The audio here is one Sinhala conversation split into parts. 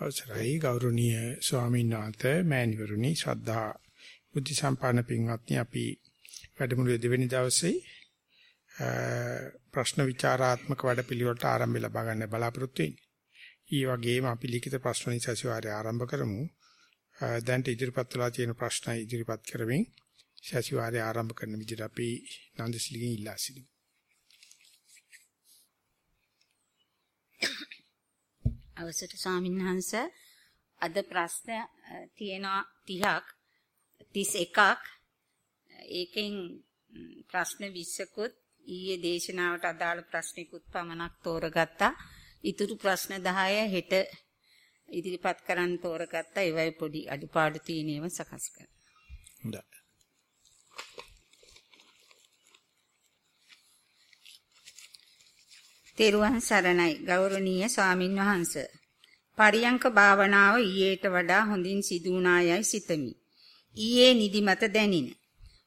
අවසරයි ගෞරවනීය ස්වාමීන් වහන්සේ මෑණිවරුනි ශ්‍රද්ධා බුද්ධ සම්පන්න පින්වත්නි අපි වැඩමුළුවේ දෙවෙනි දවසේ ප්‍රශ්න විචාරාත්මක වැඩපිළිවෙලට ආරම්භය ලබා ගන්න බලාපොරොත්තු වෙන්නේ. ඊ වගේම අපි ලිඛිත ප්‍රශ්න නිසාසිවාරය ආරම්භ කරමු. දැන් ඉදිරිපත් වෙලා තියෙන ප්‍රශ්න ඉදිරිපත් කරමින් සතිವಾರය ආරම්භ කරන විදිහට අපි නන්දසිලිගෙන් ඉල්ලා සිටිමු. අවසර ස්වාමින්වහන්ස අද ප්‍රශ්න තියෙනවා 30ක් 31ක් ඒකෙන් ප්‍රශ්න 20කුත් ඊයේ දේශනාවට අදාළ ප්‍රශ්නිකුත් පමණක් තෝරගත්තා. ඊතුරු ප්‍රශ්න 10 හෙට ඉදිරිපත් කරන්න තෝරගත්තා. ඒවයි පොඩි අඩුපාඩු තියෙනේම සකස් කරනවා. හොඳයි. තෙරුවන් සරණයි ගෞරවනීය ස්වාමින් වහන්ස. පරියංක භාවනාව ඊයේට වඩා හොඳින් සිදු වුණායයි සිතමි. ඊයේ නිදිමත දැනින.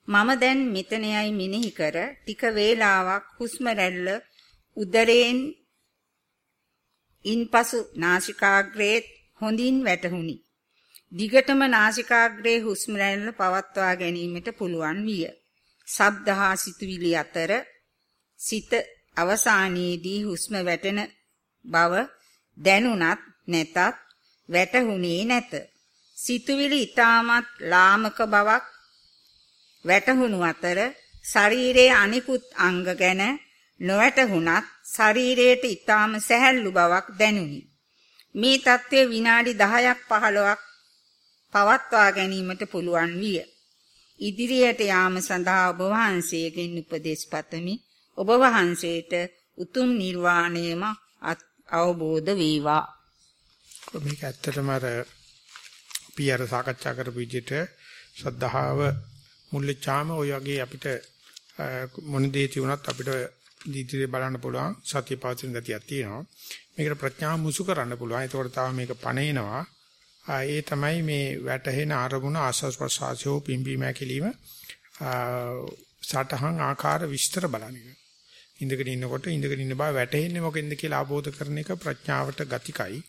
මම දැන් මෙතනයයි මෙනෙහි කර ටික වේලාවක් හුස්ම රැල්ල උදරයෙන් ඉන්පසු නාසිකාග්‍රේ හොඳින් වැටහුණි. දිගටම නාසිකාග්‍රේ හුස්ම රැල්ල පවත්වා ගැනීමට පුළුවන් විය. ශබ්ද හා සිතුවිලි අතර සිත අවසානයේදී හුස්ම වැටෙන බව දැනුණත් නැතත් වැටහුණේ නැත. සිතුවිලි ඊටමත් ලාමක බවක් වැටහුණු අතර ශරීරයේ අනිකුත් අංග ගැන නොවැටහුණත් ශරීරයට ඊටම සැහැල්ලු බවක් දැනුනි. මේ தත්ත්වය විනාඩි 10ක් 15ක් පවත්වා ගැනීමට පුළුවන් විය. ඉදිරියට යාම සඳහා ඔබ වහන්සේගෙන් උපදෙස් පතමි. ඔබ වහන්සේට උතුම් නිර්වාණයම අවබෝධ වේවා. මේක ඇත්තටම අර අපි අර සාකච්ඡා කරපු විදිහට ශ්‍රද්ධාව මුල්ලචාම ඔය වගේ අපිට මොන දේ තියුණත් අපිට දීතිරේ බලන්න පුළුවන් සතිය පවතින ගතියක් තියෙනවා. මේකට ප්‍රඥාව මුසු කරන්න පුළුවන්. ඒතකොට තව මේක පණේනවා. ඒ තමයි මේ වැටහෙන අරමුණ ආස්වාස් ප්‍රසආසෝ පිම්බීම ඇකිලිම සටහන් ආකාර විස්තර බලන එක. ඉඳගෙන ඉන්නකොට ඉඳගෙන ඉන්න බව වැටහෙන්නේ මොකෙන්ද කියලා අවබෝධ කරන එක ප්‍රඥාවට ගතිකයි.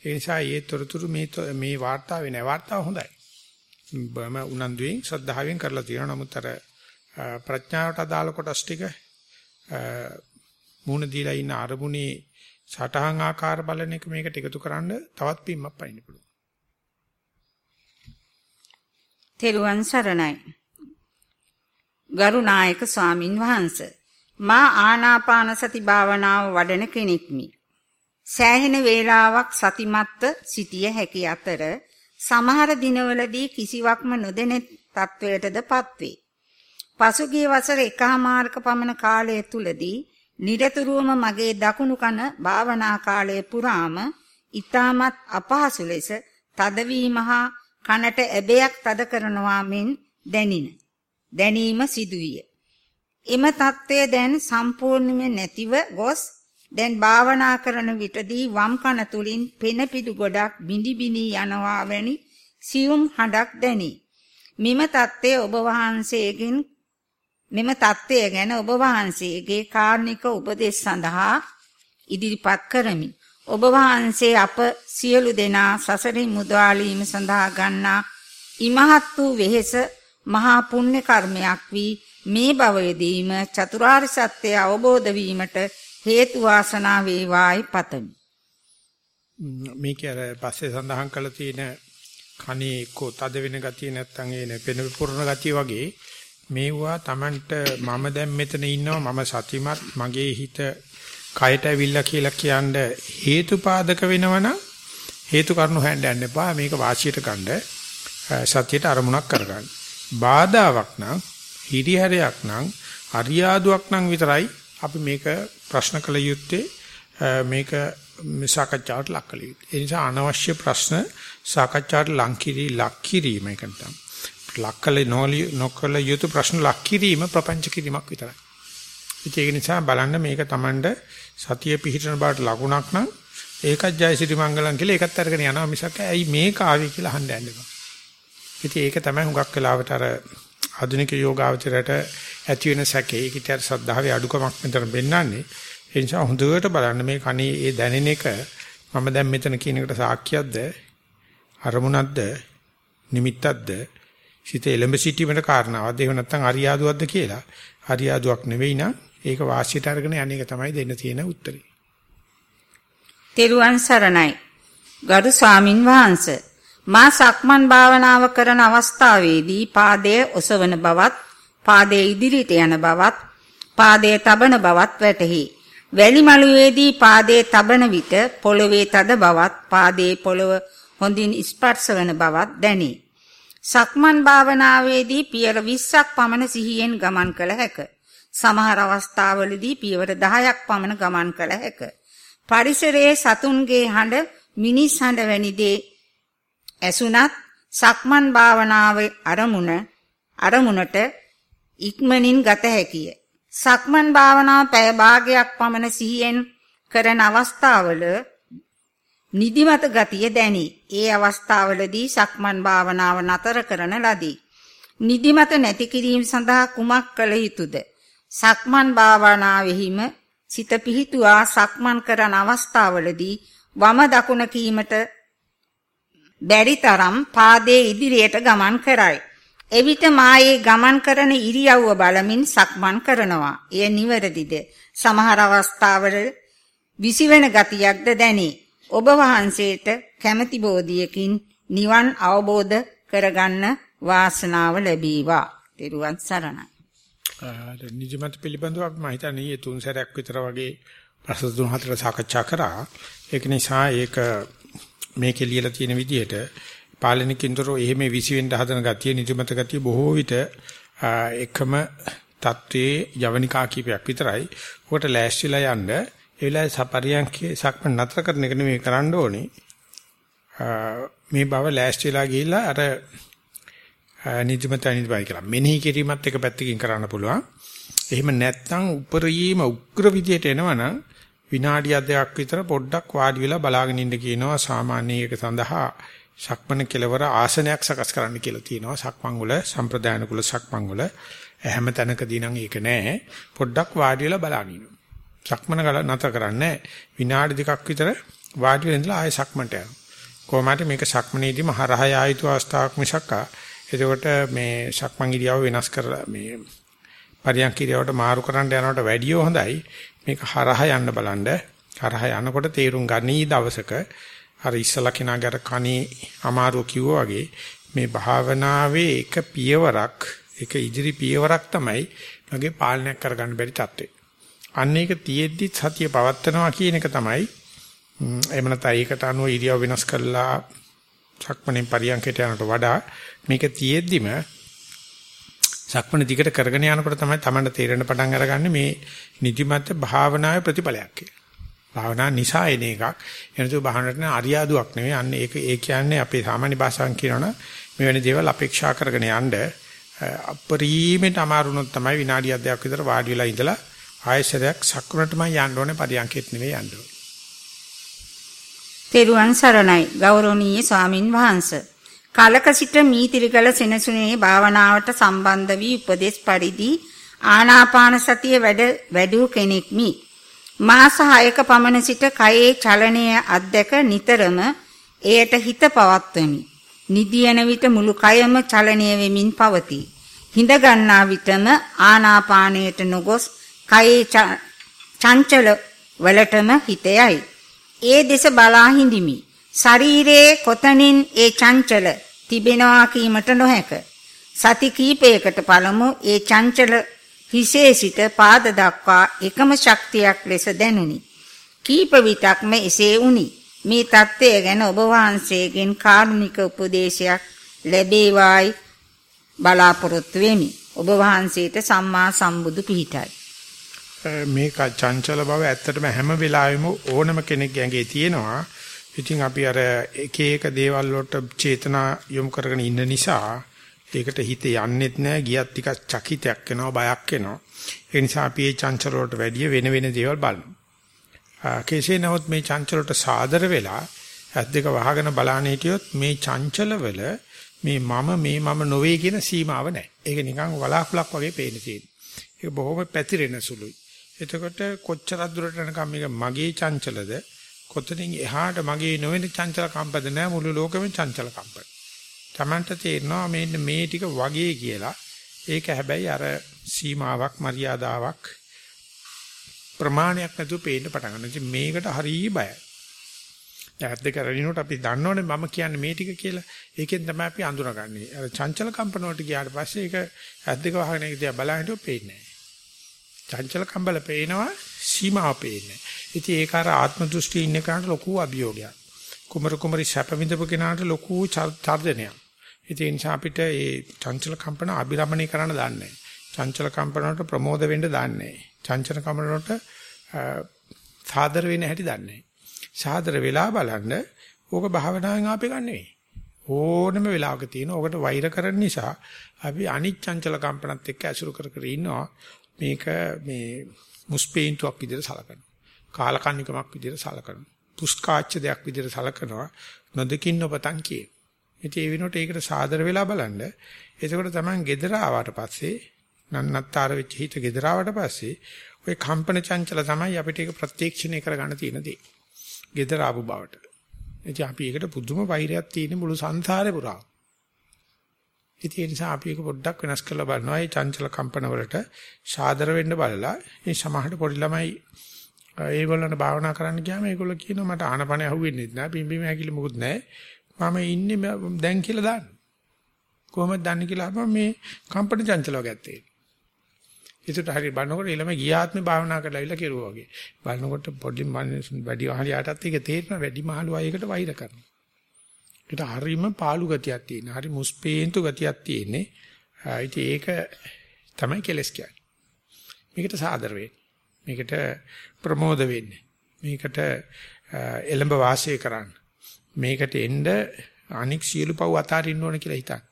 ඒ නිසා ඒ තොරතුරු මේ මේ වාර්තාවේ නෑ වාර්තාව හොඳයි. බම උනන්දුවෙන් ශ්‍රද්ධාවෙන් කරලා තියෙනවා. නමුත් අර ප්‍රඥාවට අදාළ කොටස් ටික මූණ දීලා ඉන්න අරමුණේ සටහන් ආකාර බලන එක මේකට එකතු කරන්න තවත් පිම්මක් පයින්න පුළුවන්. තෙරුවන් සරණයි. ගරුනායක ස්වාමින් වහන්සේ මා ආනාපාන සති භාවනාව වඩන කෙනෙක්මි. සෑහෙන වේලාවක් සතිමත්ව සිටිය හැකි අතර සමහර දිනවලදී කිසිවක්ම නොදෙන තත්වයටදපත් වේ. පසුගිය වසර එකහමාරක පමණ කාලය තුලදී නිරතුරුවම මගේ දකුණු කන භාවනා කාලය පුරාම ඊටමත් අපහසු ලෙස තදවීම හා කනට ඇබයක් තද කරනවා මෙන් දැනින. දැනීම සිදුවිය. එම தත්ත්වය දැන් සම්පූර්ණයෙන්ම නැතිව ගොස් දැන් භාවනා කරන විටදී වම් කන තුලින් පෙන පිටු ගොඩක් බිඳි බිනී යනවා වැනි සියුම් හඬක් දැනේ. මෙම தත්ත්වය ඔබ වහන්සේගෙන් මෙම தත්ත්වය ගැන ඔබ වහන්සේගේ කාර්නික උපදෙස් සඳහා ඉදිරිපත් කරමි. ඔබ වහන්සේ අප සියලු දෙනා සසරින් මුදවාලීම සඳහා ගන්නා ඉමහත් වූ වෙහෙස මහා පුණ්‍ය කර්මයක් වී මේ භවයේදීම චතුරාර්ය සත්‍ය අවබෝධ වීමට හේතු වාසනා වේවායි පතමි. මේක අර පස්සේ සඳහන් කළ තියෙන කණේ එක්කෝ තද වෙන ගතිය නැත්තම් එන පෙන පුරන ගතිය වගේ මේවා Tamanට මම දැන් මෙතන ඉන්නවා මම සතිමත් මගේ හිත කයට ඇවිල්ලා කියලා කියන්න හේතුපාදක වෙනවනම් හේතු කරුණු හැන්න යන්න එපා මේක වාසියට ගන්න සත්‍යයට අරමුණක් කරගන්න. බාධාවක් නම් හිරිහැරයක් නම් අරියාදුවක් නම් විතරයි අපි මේක ප්‍රශ්න කළ යුත්තේ මේක සාකච්ඡාවට ලක් කළ යුත්තේ. ඒ නිසා අනවශ්‍ය ප්‍රශ්න සාකච්ඡාවට ලක් කිරි ලක් කිරීම එකට ලක්කල නොකල යුතු ප්‍රශ්න ලක් කිරීම ප්‍රපංච කිරීමක් විතරයි. ඒක නිසා බලන්න මේක Tamanට සතිය පිහිටන බාට ලකුණක් නම් ඒකත් ජයසිරි මංගලම් කියලා ඒකත් අරගෙන යනවා මිසක් ඇයි මේක ආවේ කියලා අහන්න යන්න එපා. ඉතින් ඒක තමයි හුඟක් වෙලාවට අර ආධුනික යෝගාවචරයට ඇති වෙන සැකේ. ඒකිට සද්ධාවේ අඩුකමක් මෙතන බෙන්නන්නේ. ඒ නිසා හොඳට බලන්න මේ කණේ ඒ දැනෙන එක මම දැන් මෙතන කියන එකට සාක්ෂියක්ද? අරමුණක්ද? නිමිත්තක්ද? සිත එලඹ සිටීමේ කාරණාවක්ද? එහෙම නැත්නම් අරියාදුවක්ද කියලා. අරියාදුවක් නෙවෙයි නම් ඒක වාසියට අරගෙන යන්නේක තමයි දෙන්න තියෙන උත්තරේ. තෙරුවන් සරණයි. ගරු ස්වාමින් වහන්සේ. මා සක්මන් භාවනාව කරන අවස්ථාවේදී පාදයේ ඔසවන බවත් පාදයේ ඉදිරියට යන බවත් පාදයේ තබන බවත් වැටහි. වැලි මළුවේදී පාදයේ තබන විට පොළවේ තද බවත් පාදයේ පොළව හොඳින් ස්පර්ශ වන බවත් දැනේ. සක්මන් භාවනාවේදී පියවර 20ක් පමණ සිහියෙන් ගමන් කළ හැකිය. සමහර අවස්ථාවලදී පියවර 10ක් පමණ ගමන් කළ හැකිය. පරිසරයේ සතුන්ගේ හඬ, මිනිස් හඬ වැනි දේ ඇසුණත් සක්මන් භාවනාවේ අරමුණ අරමුණට ඉක්මනින් ගත හැකිය. සක්මන් භාවනාව පැය භාගයක් පමණ සිහියෙන් කරන අවස්ථාවල නිදිමත ගතිය දැනේ. ඒ අවස්ථාවලදී සක්මන් භාවනාව නතර කරන ලදී. නිදිමත නැති කිරීම සඳහා කුමක් කළ යුතුද? සක්මන් භාවනාවෙහිම සිත පිහිටුවා සක්මන් කරන අවස්ථාවලදී වම දකුණ කීමට බැරි තරම් පාදයේ ඉදිරියට ගමන් කරයි. එවිට මායේ ගමන් කරන ඉරියව්ව බලමින් සක්මන් කරනවා. එය නිවැරදිද? සමහර අවස්ථාවල විසිවෙන ගතියක්ද දැනේ. ඔබ වහන්සේට කැමැති බෝධියකින් නිවන් අවබෝධ කරගන්න වාසනාව ලැබීවා. ත්වන් සරණයි. නිජමත් පිළිබඳව අපි මම හිතන්නේ මේ තුන් සැරයක් විතර වගේ ප්‍රශ්න තුන හතර සාකච්ඡා කරා. ඒක නිසා ඒක මේකේ ලියලා තියෙන විදිහට පාලනිකින්තරෝ එහෙම විසිවෙන්න හදන ගතිය නිජමත ගතිය බොහෝ විට එකම தત્ත්වයේ යවනිකා කීපයක් විතරයි. උකට ලෑස්තිලා යන්න ඒ වෙලාවේ සපරියන්කේ සක්ම නතර කරන එක නෙමෙයි කරන්න ඕනේ. මේ බව ලෑස්තිලා ගිහිල්ලා අර නිදිමත අනිද්බයි කියලා. මෙනෙහි කිරීමත් එක පැත්තකින් කරන්න පුළුවන්. එහෙම නැත්නම් උපරිම උග්‍ර විදියට එනවනම් විනාඩියක් දෙකක් විතර පොඩ්ඩක් වාඩි වෙලා බලාගෙන ඉන්න කියනවා සාමාන්‍ය එක සඳහා සක්මණ කෙලවර ආසනයක් සකස් කරන්න කියලා තියෙනවා. සක්මන් වල සම්ප්‍රදාන කුල සක්මන් වල හැම තැනකදී නම් ඒක නෑ. පොඩ්ඩක් වාඩි වෙලා බලාගෙන ඉන්න. සක්මන ගල නැතර කරන්නේ විනාඩි දෙකක් විතර වාඩි වෙලා ඉඳලා ආයෙ සක්මන්ට යනවා. කොහොමද මේක සක්මනේදීම හරහා ආයුතු අවස්ථාවක් මිසක්කා එතකොට මේ සක්මන් ඉරියව වෙනස් කරලා මේ පරියන්ක ඉරියවට මාරු කරන්න යනකොට වැඩිය හොඳයි මේක හරහා යන්න බලන්න හරහා යනකොට තීරුම් ගනී දවසක අර ඉස්සලා කෙනාගර කණේ අමාරුව කිව්වා වගේ මේ භාවනාවේ එක පියවරක් එක ඉදිරි පියවරක් තමයි මගේ පාලනයක් කරගන්න බැරි තත්ත්වය. අන්න ඒක තියෙද්දි සතිය පවත්නවා කියන එක තමයි එහෙම නැත්නම් ඒකට අනුව ඉරියව් වෙනස් කරලා සක්මණෙන් පරියන්කයට යනට වඩා මේක තියෙද්දිම සක්මණ දිගට කරගෙන යනකොට තමයි Tamanට තේරෙන පටන් අරගන්නේ මේ නිදිමත භාවනාවේ ප්‍රතිඵලයක් කියලා. භාවනා නිසා එන එකක්. එනතු භාවනාවට අරියාදුවක් නෙවෙයි. අන්න ඒක ඒ කියන්නේ අපේ සාමාන්‍ය භාෂාවෙන් කියනවනම් මෙවැනි දේවල් අපේක්ෂා කරගෙන යන්න අපරීමෙට අමාරුනොත් තමයි විනාඩියක් දෙකක් විතර වාඩි වෙලා ඉඳලා ආයෙසරයක් සක්මණටම යන්න ඕනේ පරියන්කෙත් නෙවෙයි යන්න ඕනේ. තෙරුවන් සරණයි ගෞරවනීය ස්වාමින් වහන්සේ. කලක සිට මීතිරිගල සෙනසුනේ භාවනාවට සම්බන්ධ වී උපදේශ පරිදි ආනාපාන සතිය වැඩ වැඩූ කෙනෙක්මි. මාස 6ක පමණ සිට කයේ චලනය අධ්‍යක නිතරම එයට හිත පවත්වමි. නිදියන විට මුළු කයම චලනය වෙමින් පවතී. හිඳ ගන්නා විටම ආනාපානයට නොගොස් කයේ චංචල වලටම හිත යයි. ඒ දෙස බලා හිඳිමි. ශරීරයේ කොතනින් ඒ චංචල තිබෙනවා කීමට නොහැක. සති කීපයකට පළමු ඒ චංචල හිසේ සිට පාද දක්වා එකම ශක්තියක් ලෙස දැනුනි. කීප විටක්ම එසේ වුනි. මේ தත්ත්වය ගැන ඔබ වහන්සේගෙන් කාරුණික උපදේශයක් ලැබේවායි බලාපොරොත්තු වෙමි. ඔබ වහන්සේට සම්මා සම්බුදු පිහිටයි. මේක චංචල බව ඇත්තටම හැම වෙලාවෙම ඕනම කෙනෙක්ගේ ඇඟේ තියෙනවා. ඉතින් අපි අර එක එක දේවල් වලට චේතනා යොමු කරගෙන ඉන්න නිසා ඒකට හිත යන්නෙත් නැහැ ගියත් ටිකක් චකිතයක් වෙනවා බයක් වෙනවා. ඒ නිසා අපි මේ චංචල වලට වැඩිය වෙන වෙන දේවල් බලනවා. කෙසේ නමුත් මේ චංචල වලට සාදර වෙලා ඇස් දෙක වහගෙන බලන්න හිටියොත් මේ චංචල වල මේ මම මේ මම නොවේ කියන සීමාව නැහැ. ඒක නිකන් වලාකුලක් වගේ පේන තියෙනවා. ඒක බොහොම පැතිරෙන සුළුයි. එතකොට කොච්චර දුරට යනකම් මේක මගේ චංචලද කොතනින් එහාට මගේ නොවන චංචල කම්පද නැහැ මුළු ලෝකෙම චංචල කම්පන. Tamanට තේරෙනවා මෙන්න මේ ටික වගේ කියලා. ඒක හැබැයි අර සීමාවක් මරියාදාවක් ප්‍රමාණයක් නැතුව පේන්න පටන් ගන්නවා. ඉතින් මේකට හරිය බයයි. ඇත්ත කරගෙනනොත් අපි දන්නවනේ මම කියන්නේ මේ ටික කියලා. ඒකෙන් තමයි අපි අඳුරගන්නේ. අර චංචල කම්පන වලට ගියාට පස්සේ ඒක ඇද්දක වහගෙන ඒක දිහා බලහිටව පේන්නේ නැහැ. චංචල කම්බල පේනවා සීමාව පේන්නේ. ඉතින් ඒක අර ආත්ම දෘෂ්ටි ඉන්න කෙනාට ලොකු අභියෝගයක්. කුමරු කුමරි සැප විඳපු කෙනාට ලොකු චර්ජනයක්. ඉතින් ඒ නිසා අපිට මේ චංචල කම්පන අභිරමණය කරන්න දන්නේ චංචල කම්පන වලට ප්‍රමෝද වෙන්න දන්නේ චංචල කම්පන වලට සාදර වෙන්න හැටි දන්නේ සාදර වෙලා බලන්න ඕක භාවනාවෙන් ආපේ ගන්න නෙවෙයි. ඕනම වෙලාවක තියෙන ඕකට වෛර කරන නිසා අපි අනිච්චංචල කම්පනත් එක්ක ඇසුරු කර කර ඉන්නවා. මේක මේ මුස්පේන්තුවක් විදිහට සලකනවා. කාලකන්නිකමක් විදිහට සලකනවා. පුස්කාච්ච දෙයක් විදිහට සලකනවා. නොදකින් නොපතන් කියේ. ඉතින් ඒ වෙනකොට ඒකට සාදර වෙලා බලන්න. එතකොට තමයි gedara ආවට පස්සේ නන්නත්තර වෙච්ච හිත gedara ආවට පස්සේ ওই කම්පන චංචල තමයි අපිට ඒක ප්‍රත්‍යක්ෂණය කරගන්න තියෙන දේ. gedara ආපු බවට. ඉතින් අපි ඒකට පුදුම වෛරයක් තියෙන මුළු සංසාරේ පුරා. ඉතින් ඒ නිසා අපි ඒක පොඩ්ඩක් වෙනස් කරලා බලනවා. මේ චංචල කම්පන වලට සාදර වෙන්න බලලා මේ සමහරට පොඩි ළමයි ඒගොල්ලන්ට භාවනා කරන්න ගියාම ඒගොල්ලෝ කියනවා මට ආනපන අහුවෙන්නේ නැහැ. පිම්බීම හැකිලි මොකුත් නැහැ. මම ඉන්නේ දැන් කියලා දාන්න. කොහොමද දන්නේ කියලා අහපම මේ කම්පන චංචලව ගැත්තේ. ඒකට හරි බලනකොට ඊළම ගියාත්මේ භාවනා කරලා ඉල කෙරුවා වගේ. බලනකොට පොඩි වැඩි මහලියාටත් ඒක තේරෙනවා වැඩි මහලු අයකට වෛර කරනවා. ඒකට හරිම පාළු ගතියක් තියෙන. හරි මුස්පේන්තු ගතියක් තියෙන්නේ. ඉතින් ඒක තමයි කෙලස් කියන්නේ. මේකට සාදර මේකට ප්‍රමෝද වෙන්නේ. මේකට එළඹ වාසය කරන්න. මේකට එන්න අනික් සියලු පව් අතාරින්න ඕන කියලා හිතන්න.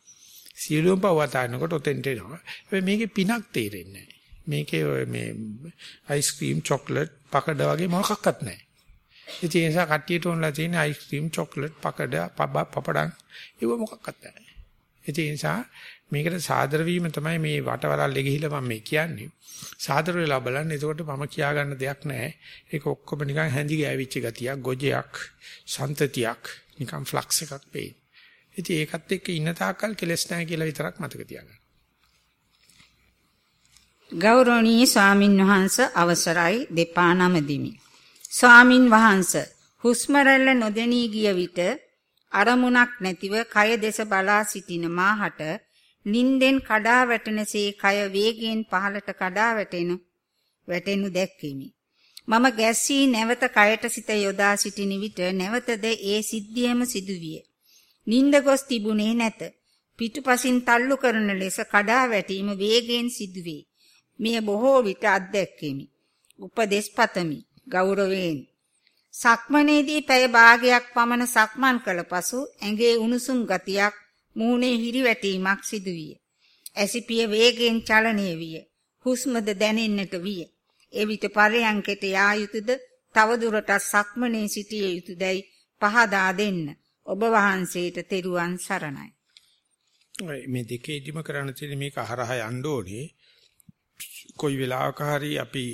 සියලුම පව් අතාරිනකොට ඔතෙන්ට එනවා. හැබැයි මේකේ පිනක් තේරෙන්නේ නැහැ. මේකේ මේ අයිස්ක්‍රීම් චොක්ලට් පකඩ වගේ මොකක්වත් නැහැ. ඉතින් ඒ නිසා කට්ටියට ඕනලා තියෙන අයිස්ක්‍රීම් චොක්ලට් පකඩ පපඩම් ඒව මොකක්වත් නැහැ. ඉතින් ඒ නිසා මේකට සාදර වීම තමයි මේ වටවරල්ලේ ගිහිල්ලා මම මේ කියන්නේ. සාදර වෙලා බලන්න එතකොට මම කියා ගන්න දෙයක් නැහැ. ඒක ඔක්කොම නිකන් හැඳි ගෑවිච්ච ගතියක්, ගොජයක්, සන්තතියක්, නිකන් ෆ්ලක්ස් එකක් වෙයි. ඉතින් ඒකත් එක්ක ඉන්න තාක්කල් කෙලස් නැහැ කියලා විතරක් මතක තියාගන්න. ගෞරවනීය ස්වාමින් වහන්ස අවසරයි දෙපා නමදිමි. ස්වාමින් වහන්ස හුස්ම රැල්ල නොදෙනී ගිය විට අරමුණක් නැතිව කය දෙස බලා සිටින මාහට නින්දෙන් කඩා වැටෙනසේ කය වේගයෙන් පහළට කඩා වැටෙන වැටෙනු දැක්කෙමි. මම ගැස්සී නැවත කයට සිත යොදා සිටින විට නැවතද ඒ සිද්ධියම සිදුවිය. නින්ද ගොස් තිබුණේ නැත. පිටුපසින් තල්ලු කරන ලෙස කඩා වැටීම වේගයෙන් සිදුවේ. මෙය බොහෝ විට අත්දැක්කෙමි. උපදේශ පතමි. ගෞරවයෙන්. සක්මනේදී පැය භාගයක් පමණ සක්මන් කළ පසු ඇඟේ උණුසුම් ගතියක් මූණේ හිරිවැටීමක් සිදුවිය. ඇසිපිය වේගයෙන් චලනය විය. හුස්මද දැනෙන්නට විය. එවිට පරයන්කට යා යුතුයද තව දුරටත් සක්මනේ සිටිය යුතුයදයි පහදා දෙන්න. ඔබ වහන්සේට තෙරුවන් සරණයි. මේ දෙකේදිම කරන්න තියෙන මේක හරහා යන්න ඕනේ. කොයි වෙලාවක හරි අපි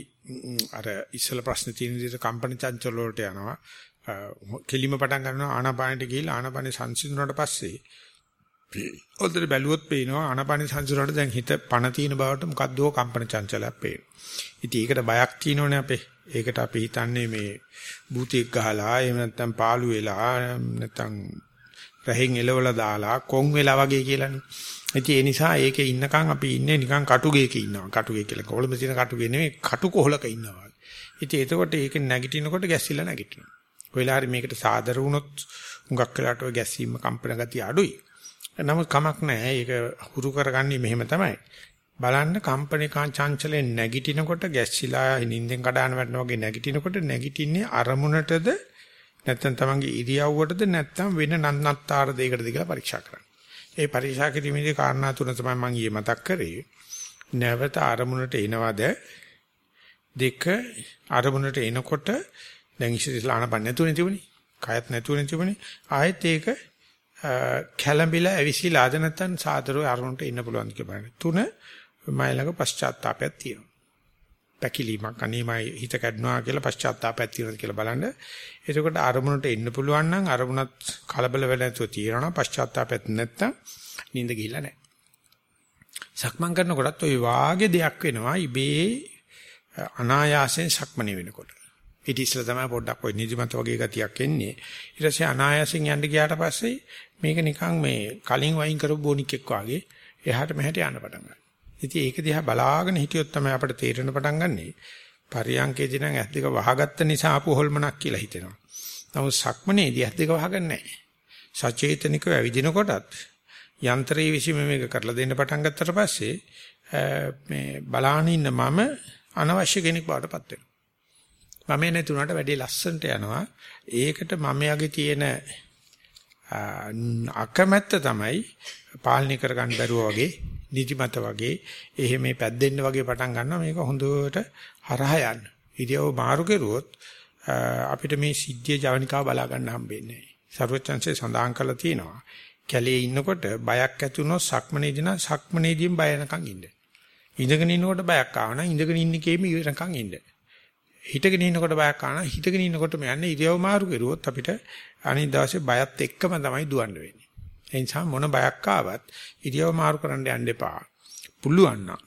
අර ඉස්සල ප්‍රශ්න තියෙන විදිහට කම්පන චංචල වලට යනවා. කෙලිම පටන් ගන්නවා ආනාපානෙට ගිහිල්ලා ආනාපානෙ සංසිඳුණාට පස්සේ ඔතන බැලුවොත් පේනවා ආනාපානෙ සංසිඳුණාට දැන් හිත පණ තියෙන බවට මොකද්දෝ කම්පන චංචලයක් පේනවා. ඉතින් ඒකට බයක් තියෙනෝනේ අපේ. ඒකට අපි හිතන්නේ මේ භූතියක් ගහලා එහෙම නැත්නම් පාළු වෙලා නැත්නම් රහෙන් එලවලා දාලා කොන් වෙලා වගේ කියලානේ. ඉතින් ඒ නිසා ඒකේ ඉන්නකම් අපි ඉන්නේ නිකන් කටුගේක ඉන්නවා. කටුගේ කියලා කොළඹ තියෙන කටුගේ නෙමෙයි කටු කොහලක ඉන්නවා. ඉතින් එතකොට ඒක නැගිටිනකොට ගැස්සිලා නැගිටිනවා. කොයිලා හරි මේකට සාදර වුණොත් හුඟක් වෙලාට ඔය ගැස්සීම කම්පන ගතිය අඩුයි. නමුත් කමක් නැහැ. ඒක හුරු කරගන්නේ මෙහෙම තමයි. බලන්න කම්පන චංචලෙන් නැගිටිනකොට ගැස්සිලා නිින්දෙන් කඩාන වැටෙනා වගේ නැගිටිනකොට නැගිටින්නේ අරමුණටද නැත්නම් තමන්ගේ ඉරියව්වටද නැත්නම් වෙන නන්නත්තර දෙයකටද කියලා පරීක්ෂා කරන්න. ඒ පරීක්ෂා කිරීමේදී කාරණා තුන තමයි මම ඊයේ මතක් කරේ. නැවත අරමුණට එනවද දෙක අරමුණට එනකොට දැන් ඉස්සෙල්ලා ආනපන නැතුනේ තිබුණේ. කයත් නැතුනේ තිබුණේ. ආයෙත් ඒක කැළඹිලා ඇවිසිලා ආද නැත්නම් සාදරව අරමුණට එන්න පුළුවන් කියලා බලන්න. තුන මයි ළඟ පශ්චාත්තාවයක් තියෙනවා. පැකිලීමක් අනේමයි හිත කැඩනවා කියලා පශ්චාත්තාපයක් තියෙනවද කියලා බලන්න. එතකොට අරමුණට එන්න පුළුවන් නම් අරමුණත් කලබල වෙලා නැතුව තියෙනවා පශ්චාත්තාපයක් නැත්තම් නිින්ද ගිහිල්ලා නැහැ. සක්මන් කරනකොටත් ওই වාගේ දෙයක් වෙනවා ඉබේ අනායාසයෙන් සක්මනේ වෙනකොට. ඊට ඉස්සෙල්ලා තමයි පොඩ්ඩක් ওই නිදිමත වගේ ගතියක් එන්නේ. ඊට පස්සේ අනායාසයෙන් යන්න ගියාට පස්සේ මේක නිකන් මේ කලින් වයින් කරපු බොනික්ෙක් වගේ එහාට මෙහාට යන්න පටන් ගන්නවා. ඉතින් ඒක දිහා බලාගෙන හිටියොත් තමයි අපිට තේරෙන පටන් ගන්නෙ. පරියංකේදී නම් ඇස් දෙක වහගත්ත නිසා ආපු හොල්මනක් කියලා හිතෙනවා. නමුත් සක්මනේදී ඇස් දෙක වහගන්නේ නැහැ. සචේතනිකව ඇවිදිනකොටත් යන්ත්‍රයේ විසීම මේක කරලා දෙන්න පටන් ගත්තට පස්සේ මේ බලාන ඉන්න මම අනවශ්‍ය කෙනෙක් බවට පත් වෙනවා. මම නැතුණාට වැඩි ලස්සනට යනවා. ඒකට මම යගේ තියෙන අකමැත්ත තමයි පාලනය කරගන්න බැරුව වගේ නිදිමත වගේ එහෙම මේ පැද්දෙන්න වගේ පටන් ගන්නවා මේක හොඳට හරහා යන්න. ඉතියව මාරු කෙරුවොත් අපිට මේ සිද්ධිය ජවනිකාව බලා ගන්න හම්බෙන්නේ නැහැ. සර්වචන්සේ සඳහන් කරලා තියෙනවා. කැලේ ඉන්නකොට බයක් ඇති වුණොත් සක්මනේදී නම් සක්මනේදීම බය නැකන් ඉන්න. ඉඳගෙන ඉන්නකොට බයක් ආව නම් ඉඳගෙන ඉන්න කේම ඉවරකම් ඉන්න. හිටගෙන ඉන්නකොට බයක් ආව නම් හිටගෙන ඉන්නකොටම යන්නේ ඉරියව් මාරු කරුවොත් අපිට අනිත් දවසේ බයත් එක්කම තමයි දුවන්න වෙන්නේ. ඒ නිසා මොන බයක් ආවත් ඉරියව් මාරු කරන්න යන්න එපා. පුළුවන් නම්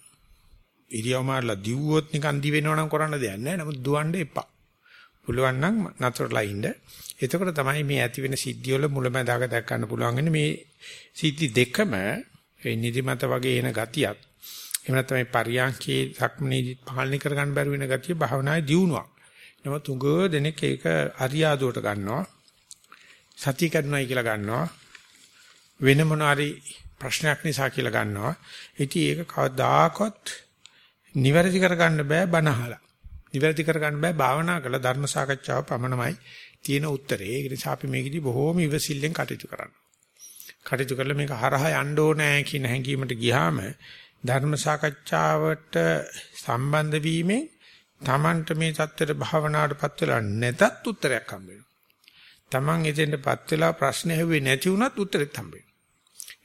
ඉරියව් මාරලා දිව්වොත් නිකන් දි වෙනවනම් කරන්න දෙයක් නැහැ. නමුත් දුවන්න එපා. පුළුවන් නම් නතරලා ඉන්න. එතකොට තමයි මේ ඇති වෙන සිද්ධිය වල මුලැමැදාක දැක් ගන්න පුළුවන් වෙන්නේ මේ සිද්ධි දෙකම ඒ නිදිමත වගේ එන ගතියක්. එහෙම නැත්නම් මේ පරියන්කේ සක්මනේදී පාලනය කර ගන්න බැරි වෙන ගතිය භාවනායේ දියුණුවක්. නමුත් උග දෙනෙක් ඒක අරියාදුවට ගන්නවා. සතිය කඩනවායි කියලා ගන්නවා. වෙන මොනාරි ප්‍රශ්නයක් නිසා කියලා ගන්නවා. ඉතින් ඒක කවදාකවත් නිවැරදි කරගන්න බෑ බනහලා. නිවැරදි කරගන්න බෑ භාවනා කළ ධර්ම සාකච්ඡාව පමණමයි තියෙන උත්තරේ. ඒ නිසා අපි මේකදී බොහෝම ඉවසිල්ලෙන් කටයුතු කරන්න. කටයුතු කරලා මේක හරහා යන්න ඕනේ කියන හැඟීමට ගියාම ධර්ම සාකච්ඡාවට සම්බන්ධ වීමෙන් Tamanට මේ தත්තර භාවනාවටපත් වෙලා නැතත් උත්තරයක් හම්බ වෙනවා. Taman එතෙන්ටපත් වෙලා ප්‍රශ්න ඇහුවේ නැති වුණත් උත්තරෙත් හම්බ වෙනවා. ඒ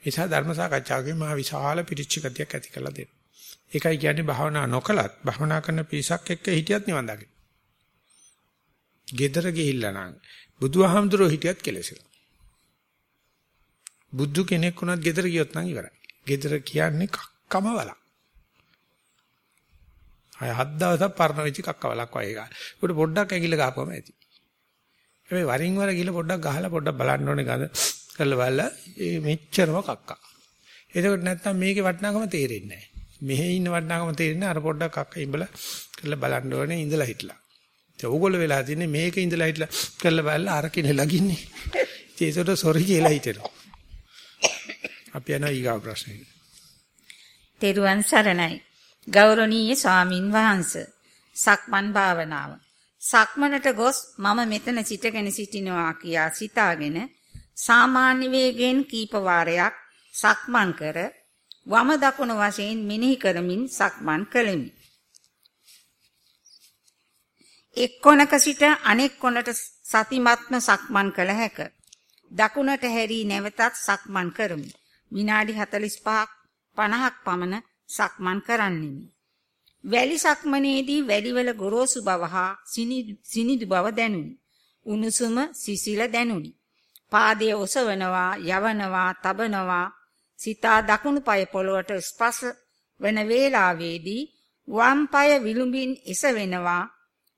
නිසා ධර්ම සාකච්ඡාවකින් මහ විශාල පිරිච්ච ගතියක් ඇති කරලා දෙනවා. ඒකයි කියන්නේ භාවනා නොකලත් භාවනා කරන පිරිසක් එක්ක හිටියත් නිවන් දකින්න. ගෙදර ගිහිල්ලා නම් බුදුහාමුදුරුවෝ හිටියත් කෙලෙසලා. බුදු කෙනෙක් වුණත් ගෙදර ගියොත් නම් ඉවරයි. ගෙදර කියන්නේ කක්කම වලක්. අය හත් දවසක් පරණ වෙච්ච කක්ක වලක් වගේ එකක්. උඩ පොඩ්ඩක් ඇගිල්ල ගහපුවම ඇති. හැබැයි වරින් වර ගිහලා පොඩ්ඩක් ගහලා පොඩ්ඩක් බලන්න ඕනේ ගඳ කරලා බලලා ඒ මෙච්චරම කක්කා. එතකොට නැත්තම් මේකේ වටිනාකම තේරෙන්නේ නැහැ. මෙහෙ ඉන්න වටිනාකම තේරෙන්නේ අර පොඩ්ඩක් කක්ක ඉඹලා කරලා බලන්න ඕනේ ඉඳලා හිටලා. ඒ ඕගොල්ලෝ වෙලා තින්නේ මේක ඉඳලා හිටලා කරලා බලලා අර කිනේ ලගින්නේ. ඒකට සොරි කියලා හිතෙනවා. අපි යනවා ඊගාව ප්‍රශ්නෙට. තෙරුවන් සරණයි. ගෞරවනීය ස්වාමින් වහන්සේ. සක්මන් භාවනාව. සක්මනට ගොස් මම මෙතන සිටගෙන සිටිනවා කියා සිතාගෙන සාමාන්‍ය වේගයෙන් කීප වාරයක් සක්මන් කර වම දකුණ වශයෙන් මෙනෙහි කරමින් සක්මන් කළෙමි. එක් කොනක සිට අනෙක් කොනට සතිමත්ම සක්මන් කළ හැක. දකුණට හැරී නැවතත් සක්මන් කරමි. විනාඩි 45ක් 50ක් පමණ සක්මන් කරන්නෙමි. වැලි සක්මනේදී වැලිවල ගොරෝසු බව හා සිනිදු බව දැනුනි. උණුසුම සිසිල දැනුනි. පාදයේ ඔසවනවා, යවනවා, තබනවා, සිතා දකුණු පාය පොළවට ස්පර්ශ වන වේලාවේදී වම් පාය විලුඹින් එසවෙනවා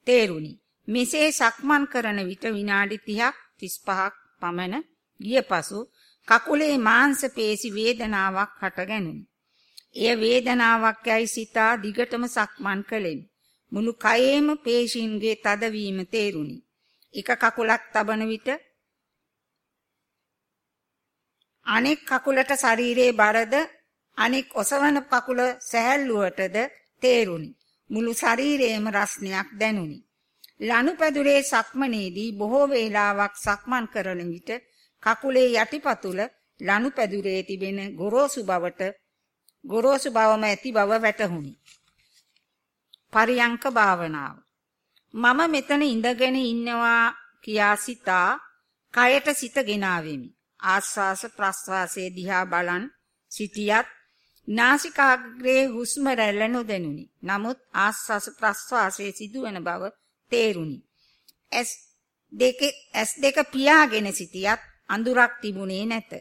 තේරුණි. මෙසේ සක්මන් කරන විට විනාඩි 30ක් 35ක් පමණ ගිය පසු කකුලේ මාංශ පේශි වේදනාවක් හටගැනුනි. එය වේදනාවක් යයි සිතා දිගටම සක්මන් කළෙමි. මුළු කයේම පේශීන්ගේ තදවීම තේරුණි. එක කකුලක් තබන විට අනෙක් කකුලට ශරීරයේ බරද අනෙක් ඔසවන කකුල සැහැල්ලුවටද තේරුණි. මුළු ශරීරයේම රස්නයක් දැනුනි. ලනුපැදුරේ සක්මනේදී බොහෝ වේලාවක් සක්මන් කරන විට කකුලේ යටිපතුල ලනුපැදුරේ තිබෙන ගොරෝසු බවට ගොරෝසු බවම ඇති බව වැටහුණි. පරියංක භාවනාව. මම මෙතන ඉඳගෙන ඉන්නවා කියා සිතා කයට සිත ගෙනාවෙමි. ආස්වාස ප්‍රස්වාසයේ දිහා බලන් සිටියත් නාසිකාග්‍රේ හුස්ම රැල්ල නොදැනුනි. නමුත් ආස්වාස ප්‍රස්වාසයේ සිදුවන බව තේරුණි. ඇස් දෙක ඇස් දෙක පියාගෙන සිටියත් අඳුරක් තිබුණේ නැත.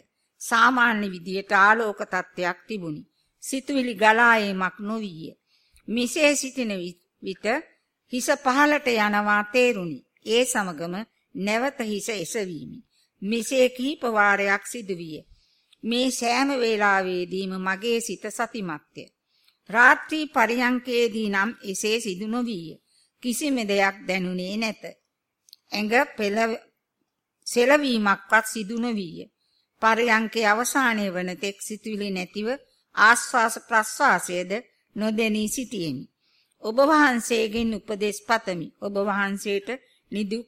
සාමාන්‍ය විදියට ආලෝක තත්ත්වයක් තිබුණි. සිතුවිලි ගලා ඒමක් නොවිය. මිසේ සිටින විට හිස පහලට යනවා තේරුණි. ඒ සමගම නැවත හිස එසවීමි. මිසේ කීප වාරයක් සිදුවිය. මේ සෑම වේලාවෙදීම මගේ සිත සතිමත්ය. රාත්‍රී පරියංකේදී නම් එසේ සිදු නොවිය. කිසිම දෙයක් දැනුනේ නැත. ඇඟ පෙළ සෙලවීමක්වත් සිදු නොවිය. පරියංකේ අවසානයේ වන තෙක් සිතුවිලි නැතිව ආස්වාස ප්‍රස්වාසයේද නොදෙනී සිටියෙමි. ඔබ වහන්සේගෙන් උපදෙස් පතමි. ඔබ වහන්සේට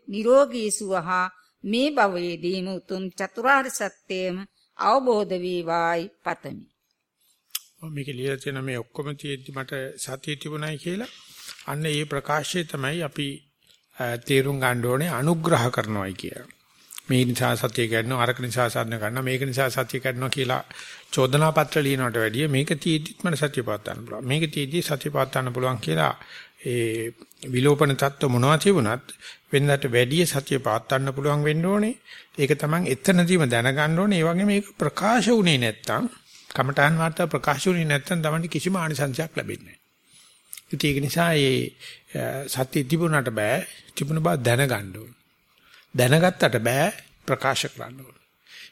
නිරෝගී සුව හා මේ භවයේදීම උතුම් චතුරාර්ය සත්‍යයම අවබෝධ වේවායි පතමි. මේක ලියලා තියෙන මේ ඔක්කොම තියෙද්දි මට සතිය තිබුණයි කියලා අන්න ඒ ප්‍රකාශය තමයි අපි තේරුම් ගන්න ඕනේ අනුග්‍රහ කරනවායි කියලා. මේ නිසා සතිය ගන්නවා අරක නිසා සාධන ගන්නවා මේක නිසා සතිය ගන්නවා කියලා චෝදනා පත්‍ර ලියනවට වැඩිය මේක තියෙද්දිත් මට සතිය පවත් ගන්න පුළුවන්. මේක තියෙද්දි සතිය පවත් ගන්න පුළුවන් කියලා ඒ විලෝපන தত্ত্ব මොනවා තිබුණත් වෙනදාට වැඩි සතිය පාත්තන්න පුළුවන් වෙන්න ඕනේ. ඒක තමයි එතනදීම දැනගන්න ඕනේ. ඒ වගේම මේක ප්‍රකාශ වුණේ නැත්තම් කමඨාන් වාර්තා ප්‍රකාශ වුණේ නැත්තම් තමයි කිසිම ආනිසංසයක් ලැබෙන්නේ නැහැ. ඒක නිසා ඒ සත්‍ය තිබුණාට බෑ තිබුණ බව දැනගන්න ඕනේ. දැනගත්තට බෑ ප්‍රකාශ කරන්න ඕනේ.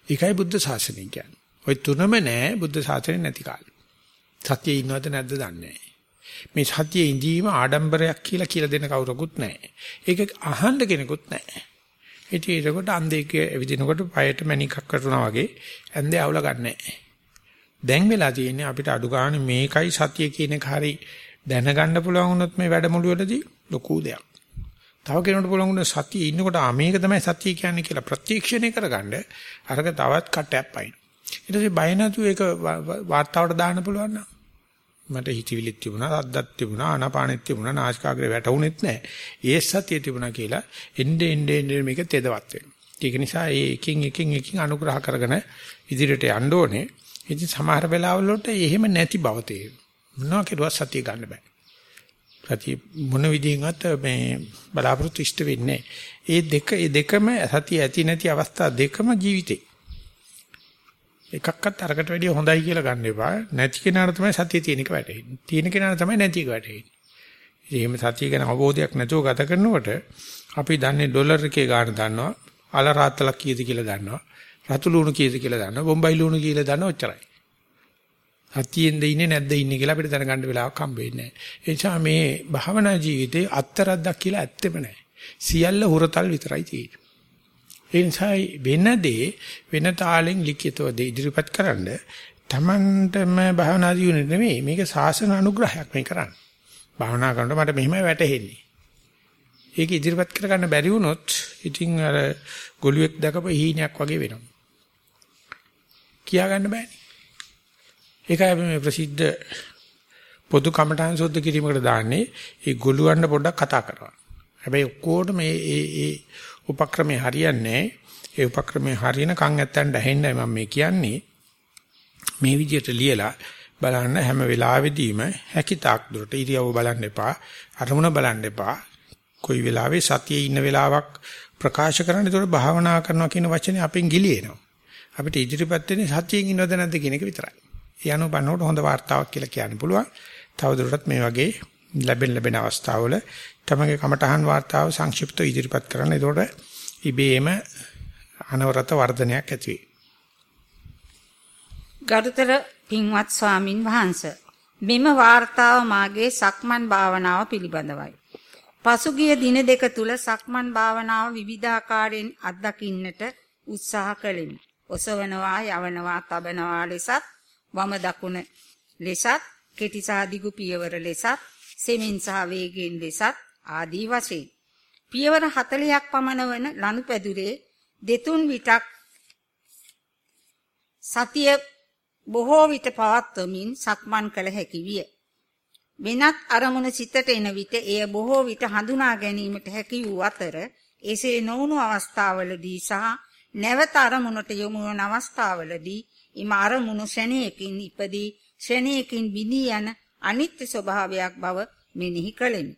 ඒකයි බුද්ධ ශාසනය කියන්නේ. ওই තුනම නෑ බුද්ධ ශාසනය නැති කාලේ. සත්‍යය ඉන්නවද නැද්ද දන්නේ නෑ. මේ සතියේ ඉඳීම ආඩම්බරයක් කියලා කියලා දෙන කවුරකුත් නැහැ. ඒක අහන්න කෙනෙකුත් නැහැ. ඉතින් ඒකට අන්දේක එවිදිනකොට පයට මණිකක් කරනවා වගේ ඇන්දේ අවුල ගන්නෑ. දැන් වෙලා තියෙන්නේ අපිට අඩු ගන්න මේකයි සතිය කියන එක හරි දැනගන්න පුළුවන් වුණොත් මේ වැඩමුළුවේදී ලොකු දෙයක්. තව කෙනෙකුට පුළුවන් වුණ සතියේ ඉන්නකොට ආ මේක තමයි සතිය කියන්නේ කියලා ප්‍රත්‍යක්ෂණය කරගන්න අරක තවත් කටයක් පයින්. ඊට පස්සේ බය නැතුව ඒක වාර්තාවට දාන්න පුළුවන් නම් මට හිතවිලිත් තිබුණා, අද්දක් තිබුණා, ආනාපානෙත් තිබුණා, නාසිකාග්‍රේ වැටුනේත් නැහැ. ඒ සතිය තිබුණා කියලා එnde ende ende මේක තෙදවත් වෙනවා. ඒක නිසා ඒ එකින් එකින් එකින් අනුග්‍රහ කරගෙන ඉදිරියට යන්න ඕනේ. ඉතින් සමහර වෙලාවල වලට එහෙම නැති බව තේරෙනවා. මොනවා කෙරුවත් සතිය ගන්න බෑ. සතිය මොන විදිහෙන්වත් මේ බලාපොරොත්තු ඉෂ්ට වෙන්නේ ඒ දෙක ඒ දෙකම සතිය ඇති නැති අවස්ථා දෙකම ජීවිතේ. එකක්වත් අරකට වැඩිය හොඳයි කියලා ගන්න එපා. නැති කෙනාට තමයි සතිය තියෙන එක වැටහෙන්නේ. තියෙන කෙනාට තමයි නැති එක වැටහෙන්නේ. එහෙම සතිය ගැන අවබෝධයක් නැතුව ගත කරනකොට අපි දන්නේ ඩොලර් එකේ ගාණ දන්නවා. අල රාත්තලක් කීයද කියලා දන්නවා. රතු ලුණු කීයද කියලා දන්නවා. බොම්බයි ලුණු කියලා දන්නවා ඔච්චරයි. සතියෙන්ද ඉන්නේ නැද්ද ඉන්නේ කියලා අපිට දැනගන්න වෙලාවක් හම්බ වෙන්නේ නැහැ. ඒ නිසා මේ භාවනා ජීවිතේ අත්තරද්දක් කියලා ඇත්තෙම නැහැ. සියල්ල හුරතල් විතරයි තියෙන්නේ. ඒ නිසා වෙන දේ වෙන තාලෙන් ලිඛිතව ඉදිරිපත් කරන්න තමන්ටම භාවනා දියුනේ නෙමෙයි මේක සාසන අනුග්‍රහයක් මේ කරන්නේ. භාවනා කරනකොට මට මෙහිමයි වැටහෙන්නේ. ඒක ඉදිරිපත් කරගන්න බැරි වුණොත් ඉතින් අර ගොළුෙක් දැකපු හීනයක් වගේ වෙනවා. කියා ගන්න බෑනේ. ඒකයි අපි මේ ප්‍රසිද්ධ පොදු කමඨාන් සෝද්ධ කිරීමකට දාන්නේ ඒ ගොළුවන්න පොඩ්ඩක් කතා කරනවා. හැබැයි ඔක්කොටම මේ ඒ ඒ උපක්‍රමේ හරියන්නේ ඒ උපක්‍රමේ හරියන කන් ඇත්තන්ට ඇහෙන්නයි මම මේ කියන්නේ. මේ විදිහට ලියලා බලන්න හැම වෙලාවෙදීම හැකිතාක් දුරට ඉරියව්ව බලන්න එපා අරමුණ බලන්න එපා. කොයි වෙලාවෙ සතියේ ඉන්න වෙලාවක් ප්‍රකාශ කරන්න ඒතකොට භාවනා කරනවා කියන වචනේ අපෙන් ගිලිනවා අපිට ඉදිරිපත් වෙන්නේ සතියෙන් ඉන්නවද නැද්ද කියන එක විතරයි. ඒ අනුව බලනකොට හොඳ වார்த்தාවක් කියලා කියන්න පුළුවන්. තවදුරටත් මේ වගේ ලැබෙන ලැබෙන අවස්ථාවල තමගේ කමටහන් වාර්තාව සංක්ෂිප්තව ඉදිරිපත් කරන්න. එතකොට ඉබේම අනවරත වර්ධනයක් ඇති ගරුතර පින්වත් ස්වාමින් වහන්සේ මෙම වාර්තාව මාගේ සක්මන් භාවනාව පිළිබඳවයි. පසුගිය දින දෙක තුල සක්මන් භාවනාව විවිධාකාරයෙන් අත්දකින්නට උත්සාහ කළෙමි. ඔසවනවා, යවනවා, තබනවා ලෙසත් වම දකුණ ලෙසත් කෙටි සහ දිගු පියවර ලෙසත් සෙමින් සහ වේගයෙන් ලෙසත් ආදී වශයෙන් පියවර 40ක් පමණ වන ලනුපැදුරේ දෙතුන් විටක් සතිය බොහෝ විට පවත්වමින් සක්මන් කළ හැකි විය. වෙනත් අරමුණ සිතට එන විට එය බොහෝ විට හඳුනා ගැනීමට හැකි වූ අතර එසේ නොවුණු අවස්ථාවලදී සහ නැවත අරමුණට යොමු වන අවස්ථාවලදී එම අරමුණු ශණයකින් ඉපදී ශ්‍රේණියකින් විදී යන අනිත්‍ය ස්වභාවයක් බව මෙනෙහි කළෙමි.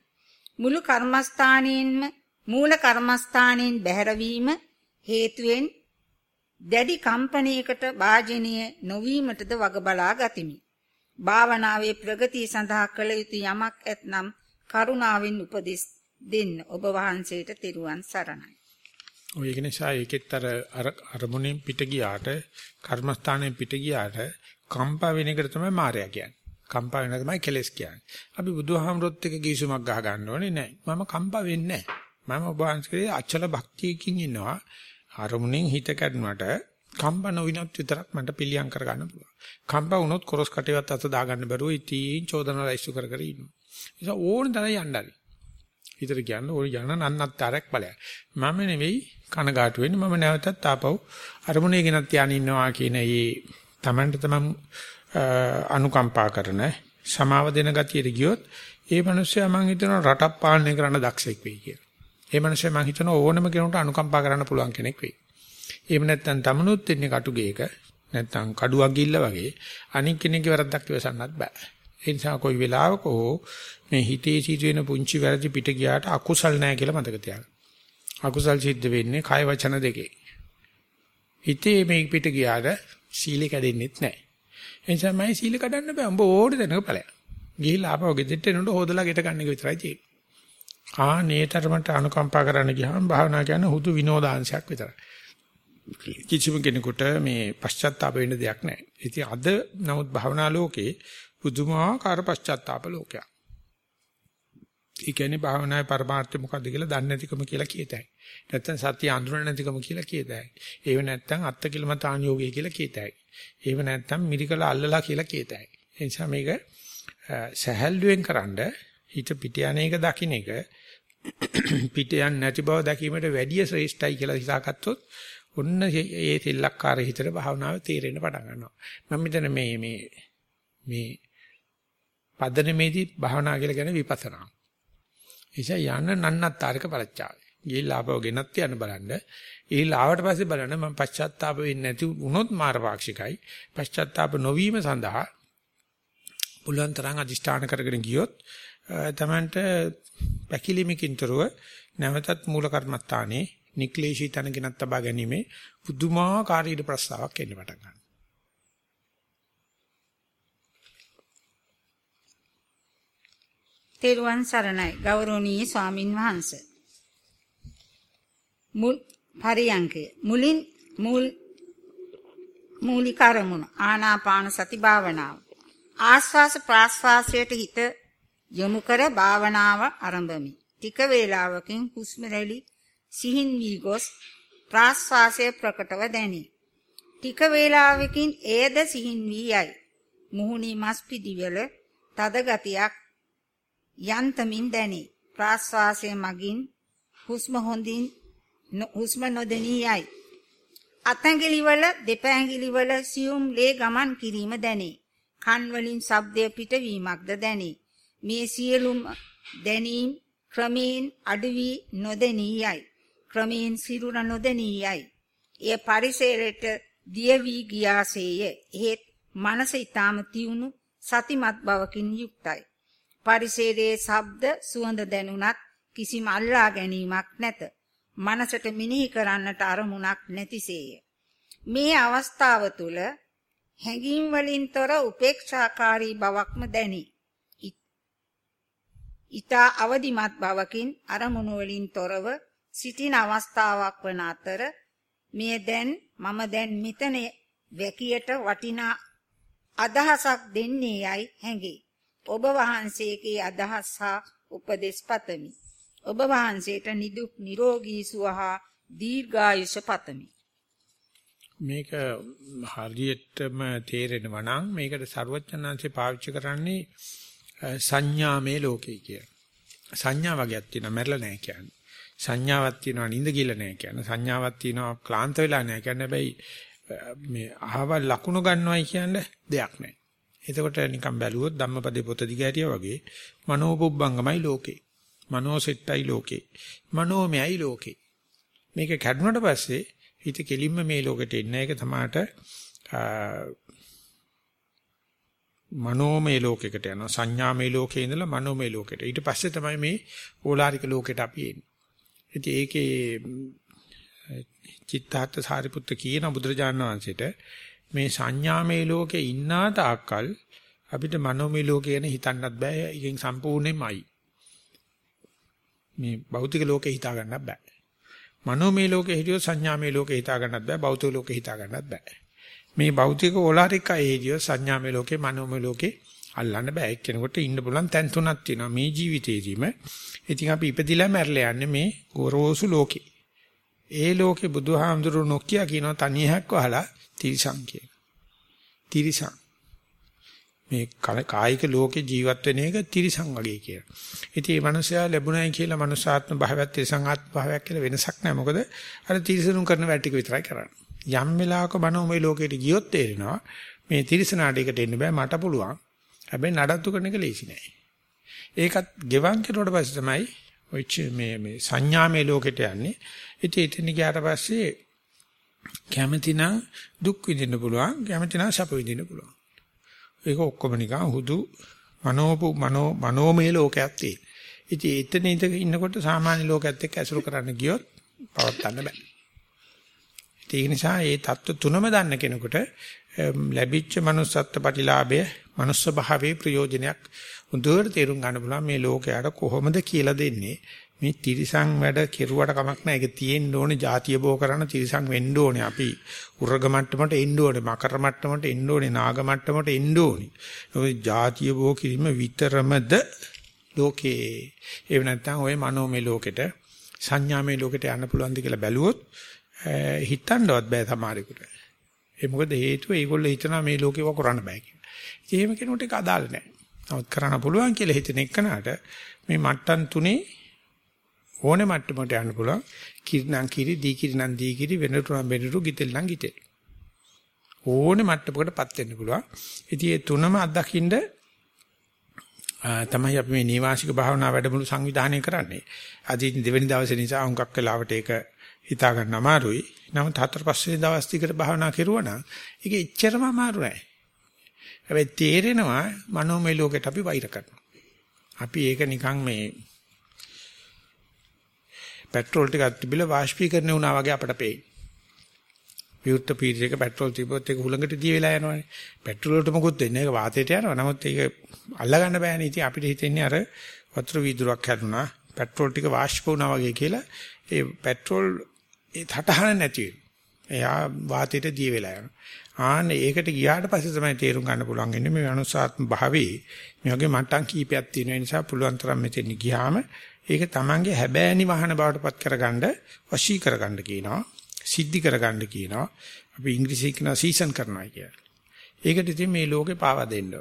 මුළු කර්මස්ථානයෙන්ම මූල කර්මස්ථානයෙන් බැහැරවීම හේතුවෙන් දැඩි කම්පනයකට වාජනීය නොවීමටද වග බලා ගතිමි. භාවනාවේ ප්‍රගතිය සඳහා කළ යුතු යමක් ඇතනම් කරුණාවෙන් උපදෙස් දෙන්න ඔබ වහන්සේට තෙරුවන් සරණයි. ඔය ඒක නිසා ඒකෙත් අර අරමුණෙන් පිට ගියාට කර්මස්ථානයෙන් පිට ගියාට කම්පා වෙන එකට තමයි මායя කියන්නේ. කම්පා වෙන තමයි කෙලස් කියන්නේ. අපි බුදුහාමරොත් එක ගීසුමක් ගහ ගන්න ඕනේ නෑ. මම කම්පා වෙන්නේ නෑ. මම ඔබ වහන්සේගේ අචල භක්තියකින් ඉන්නවා. අරමුණෙන් හිත කැඩුනට කම්ප නොවිනත් විතරක් මට පිළියම් කරගන්න පුළුවන්. කම්ප වුණොත් කොරස් කටේවත් අත දාගන්න බැරුව ඉතින් චෝදනා ලයිස්තු කර කර ඉන්නවා. ඒ නිසා ඕන තරම් යන්න හරි. හිතට කියන්නේ ඕන යන නන්නත්තරක් බලයක්. මම නෙවෙයි කනගාටු වෙන්නේ මම නැවතත් ආපහු අරමුණේ ගෙනත් යන්න ඉන්නවා කියන ඒ තමන්ට තමන් අනුකම්පා කරන සමාව දෙන ගතියට ගියොත් ඒ මිනිස්සයා මං හිතනවා රටක් පාලනය කරන්න දක්ෂෙක් වෙයි කියලා. ඒ මිනිස්සයා මං හිතනවා ඕනම කෙනෙකුට අනුකම්පා කරන්න පුළුවන් කෙනෙක් වෙයි. එහෙම නැත්නම් තමනුත් ඉන්නේ කටුගේක නැත්නම් කඩුවක් ගිල්ල වගේ අනික් කෙනෙක්ගේ වැරද්දක් ඉවසන්නත් බෑ. ඒ නිසා කොයි වෙලාවක හෝ මේ හිතේ සිදුවෙන පුංචි වැරදි පිට ගියාට අකුසල් නැහැ කියලා මතක තියාගන්න. අකුසල් සිද්ධ වෙන්නේ කය වචන දෙකේ. හිතේ මේ පිට ගියාට සීලෙ කැඩෙන්නෙත් නැහැ. ඒ නිසා මම සීල කඩන්න බෑ. උඹ ඕඩ දෙනක ඵලයක්. ගිහිල්ලා ආපහු ගෙදෙට්ට එනකොට හොදලා ගෙට ගන්න එක විතරයි තියෙන්නේ. ආ නේතරමට අනුකම්පා කරන්න ගියාම භාවනා කියන්නේ හුදු විනෝදාංශයක් විතරයි. කිසිම කෙනෙකුට මේ පශ්චාත්තාප වෙන්න දෙයක් නැහැ. ඉතින් අද නමුත් භාවනා ලෝකේ පුදුමාකාර පශ්චාත්තාප ලෝකයක්. ඒ කියන්නේ භාවනාවේ පරමාර්ථය මොකද්ද කියලා දන්නේ නැතිකම කියලා කියතයි. නැත්තම් සත්‍ය අඳුරන්නේ නැතිකම කියලා කියතයි. ඒව නැත්තම් අත්තිකිලමතාන් යෝගය කියලා කියතයි. ඒව නැත්තම් මිරිකල අල්ලලා කියලා කියතයි. ඒ නිසා මේක සහැල්ලුවෙන් කරන්ඩ හිත පිට යන එක දකින්න එක පිට යන්නේ නැති බව දැකීමට වැඩිය ශ්‍රේෂ්ඨයි කියලා හිතාගත්තොත් ඔන්න ඒ තෙල්ලක්කාර හිතට භාවනාව තේරෙන්න පටන් ගන්නවා. මම මෙතන මේ මේ මේ පදනමේදී භාවනා කියලා කියන විපස්සනා. එيشා යන්න නන්නත්තරක පළච්චාවේ. ගිහිල්ලා ආපහු ගෙනත් යන්න බලන්න. ගිහිල්ලා ආවට පස්සේ බලන්න මම පශ්චාත්තාප වෙන්නේ නැති වුණොත් මාරපාක්ෂිකයි. පශ්චාත්තාප නොවීම සඳහා පුළුවන් තරම් අදිෂ්ඨාන කරගෙන ගියොත් තමන්ට පැකිලිමකින්තරව නැවතත් මූල කර්මස්ථානේ නික්ලේශී තනගෙනත් තබා ගැනීමේ පුදුමාකාර ඊට ප්‍රස්තාවක් එන්න පටන් ගන්නවා. තෙරුවන් සරණයි ගෞරවනීය ස්වාමින් වහන්සේ. මුල් පරියංකය මුලින් මුල් මූලික අරමුණ ආනාපාන සති භාවනාව. ආස්වාස ප්‍රාස්වාසයට හිත යොමු කර භාවනාව ආරම්භමි. ටික වේලාවකින් හුස්ම රැලි සිහින් වී ගොස් ප්‍රාස්වාසය ප්‍රකටව දැනේ. ටික වේලාවකින් එයද සිහින් වී යයි. මුහුණේ මස් පිටිවල තද ගතියක් යන්තමින් දැනේ. ප්‍රාශ්වාසය මගින් හුස්ම හොඳින් හුස්ම නොදෙනී යයි. අතැඟිලි වල දෙපැඟිලි වල සියුම් ලේ ගමන් කිරීම දැනේ. කන් වලින් ශබ්දය පිටවීමක්ද දැනේ. මේ සියලුම දැනීම් ක්‍රමයෙන් අඩු වී නොදෙනී යයි. ක්‍රමයෙන් සිරුර නොදෙනී යයි. එය පරිසරයට දිය වී ගියාසේය. එහෙත් මනස ඊටම තියුණු සතිමත් බවකින් යුක්තයි. පරිසරයේ ශබ්ද සුවඳ දැනුණත් කිසිම අල්ලා ගැනීමක් නැත. මනසට මිනිහි කරන්නට අරමුණක් නැතිසේය. මේ අවස්ථාව තුළ හැඟීම් වලින් තොර උපේක්ෂාකාරී බවක්ම දැනේ. ඊතා අවදිමත් බවකින් අරමුණු වලින් තොරව සිටින අවස්ථාවක් වන අතර මේ දැන් මම දැන් මෙතන වැකියට වටිනා අදහසක් දෙන්නේ යයි හැඟේ. ඔබ වහන්සේගේ අදහස් හා උපදෙස් පතමි. ඔබ වහන්සේට නිදුක් නිරෝගී සුව හා දීර්ඝායුෂ පතමි. මේක හරියටම තේරෙනවා නම් මේකට ਸਰවඥාන්සේ පාවිච්චි කරන්නේ සංඥාමේ ලෝකේ කිය. සංඥා වගේක් තියෙනවා මැරෙලා නැහැ කියන්නේ. සංඥාවක් තියෙනවා නිඳ කියලා නැහැ කියන්නේ. සංඥාවක් තියෙනවා ක්ලාන්ත වෙලා නැහැ කියන්නේ. හැබැයි මේ අහවල් ලකුණු ගන්නවයි කියන්නේ දෙයක් නැහැ. එතකොට නිකන් බැලුවොත් ධම්මපදේ පොත දිගහැරියා වගේ මනෝපුබ්බංගමයි ලෝකේ. මනෝසෙට්ටයි ලෝකේ. මනෝමයයි ලෝකේ. මේක කැඩුනට පස්සේ හිත කෙලින්ම මේ ලෝකෙට එන්න එක තමාට මනෝමය ලෝකයකට යනවා සංඥාමය ලෝකේ ඉඳලා මනෝමය ලෝකයට. ඊට පස්සේ තමයි මේ ඕලාරික ලෝකයට අපි එන්නේ. ඉතින් ඒකේ චිත්තාර්ථ සාරිපුත්ත කියන බුදුරජාණන් වහන්සේට මේ සංඥාමය ලෝකේ ඉන්නා තාක්කල් අපිට මනෝමය ලෝකේ ගැන හිතන්නත් බෑ. ඒකෙන් සම්පූර්ණයෙන්මයි. මේ භෞතික ලෝකේ හිතා ගන්නත් බෑ. මනෝමය ලෝකේ හිටියොත් සංඥාමය ලෝකේ හිතා ගන්නත් බෑ. භෞතික ලෝකේ හිතා ගන්නත් බෑ. මේ භෞතික ඕලාරිකයි හිටියොත් සංඥාමය ලෝකේ මනෝමය ලෝකේ අල්ලන්න බෑ. එක්කෙනෙකුට ඉන්න පුළුවන් තැන් තුනක් තියෙනවා මේ ජීවිතේදීම. ඉතින් අපි ඉපදිලා මැරලා යන්නේ මේ ගොරෝසු ලෝකේ. ඒ ලෝකේ බුදුහාමුදුරුවෝ නොකිය කියනවා තනියහක් වහලා තිරිසං කියන. තිරිසං. මේ කායික ලෝකේ ජීවත් වෙන එක තිරිසං වගේ කියලා. ඉතින් මේ මනුස්සයා ලැබුණයි කියලා මනුසාත්ම භාවයක් තිරිසං ආත්ම භාවයක් කියලා වෙනසක් නැහැ. මොකද අර තිරිසනුන් කරන වැඩ ටික විතරයි කරන්නේ. යම් වෙලාවක මනෝමය ලෝකෙට ගියොත් තේරෙනවා මේ තිරිසනාඩේකට එන්න බෑ මට පුළුවන්. හැබැයි නඩත්තු කරන එක ලේසි නෑ. ඒකත් ගෙවන් කෙරුවට පස්සේ තමයි ඔය මේ මේ සංඥාමය ලෝකෙට යන්නේ. ඉතින් එතන ගියාට පස්සේ කැමතිනම් දුක් විඳින්න පුළුවන් කැමතිනම් සැප විඳින්න පුළුවන්. ඒක ඔක්කොම නිකන් හුදු මනෝපු මනෝ මනෝමය ලෝකයක් තියෙන. ඉතින් එතන ඉඳ ඉන්නකොට සාමාන්‍ය ලෝකයේත් එක්ක ඇසුරු කරන්න ගියොත් පවත්න්න බෑ. ඒක නිසා මේ தত্ত্ব තුනම දන්න කෙනෙකුට ලැබිච්ච manussත්ත්ව ප්‍රතිලාභය manuss භාවයේ ප්‍රයෝජනයක් හොඳට තේරුම් ගන්න පුළුවන් මේ ලෝකයට කොහොමද කියලා දෙන්නේ මේ තිරිසං වැඩ කෙරුවට කමක් නැහැ. ඒක තියෙන්න ඕනේ ಜಾතිය බෝ කරන තිරිසං වෙන්න ඕනේ. අපි උර්ග මට්ටමට එන්න ඕනේ. මකර මට්ටමට එන්න ඕනේ. නාග මට්ටමට එන්න ඕනේ. ඔය ಜಾතිය බෝ කිරීම විතරමද ලෝකේ. ඒ නැත්නම් ඔය මනෝමය ලෝකෙට සංඥාමය ලෝකෙට යන්න පුළුවන්ද කියලා බැලුවොත් හිතන්නවත් බෑ සමහරෙකුට. ඒ මොකද හේතුව ඒගොල්ලෝ හිතනවා මේ ලෝකේව කරන්න බෑ කියලා. ඉතින් එහෙම කෙනෙකුට ඒක අදාළ නැහැ. නමුත් කරන්න පුළුවන් කියලා හිතන එකනට මේ මට්ටම් තුනේ ඕනේ මට්ටමට යන්න පුළුවන්. කිරිනම් කිරි, දී කිරිනම් දී කිරි, වෙනටු නම් වෙනටු, ගිතෙල් නම් ගිතෙල්. ඕනේ මට්ටමකටපත් වෙන්න පුළුවන්. ඉතින් මේ තුනම අත්දකින්න තමයි අපි මේ නීවාසික භාවනා වැඩමුළු සංවිධානය කරන්නේ. අද දෙවෙනි දවසේ නිසා හුඟක් වෙලාවට ඒක හිතා ගන්න අමාරුයි. නමුත් හතර පස්වෙනි දවස් ටිකට භාවනා කරුවා නම් ඒක එච්චරම අමාරු නෑ. හැබැයි තේරෙනවා මනෝමය ලෝකෙට අපි වෛර කරනවා. අපි ඒක නිකන් මේ පෙට්‍රෝල් ටිකක් තිබිලා වාෂ්පීකරණය වුණා වගේ අපට පේයි. විවුර්ත පීරියක පෙට්‍රෝල් තිබ්බොත් ඒක හුලඟට දිය වෙලා යනවනේ. පෙට්‍රෝල් වලට මොකුත් වෙන්නේ ඒක වාතයට යනවා. නමුත් ඒක අල්ලගන්න බෑනේ. ඉතින් අපිට හිතෙන්නේ අර වතුර වීදුරක් හැදුනා පෙට්‍රෝල් ටික වාෂ්ප වුණා වගේ කියලා ඒ පෙට්‍රෝල් ඒ තටහන නැති එයා වාතයට දිය වෙලා යනවා. ආන්න ඒකට ගියාට පස්සේ තමයි තේරුම් ගන්න පුළුවන් ඉන්නේ මේ අනුසාත්ම භාවයේ මේ වගේ මට්ටම් කීපයක් තියෙන නිසා පුළුවන් තරම් මෙතෙන් ගියාම ඒක තමන්ගේ හැබෑනි වහන බවට පත් කරගන්න වශී කරගන්න කියනවා. සිද්ධි කරගන්න කියනවා. අපි ඉංග්‍රීසියෙන් කියනවා සීසන් කරනවා කියලා. ඒකට ඉතින් මේ ලෝකේ පාවා දෙන්න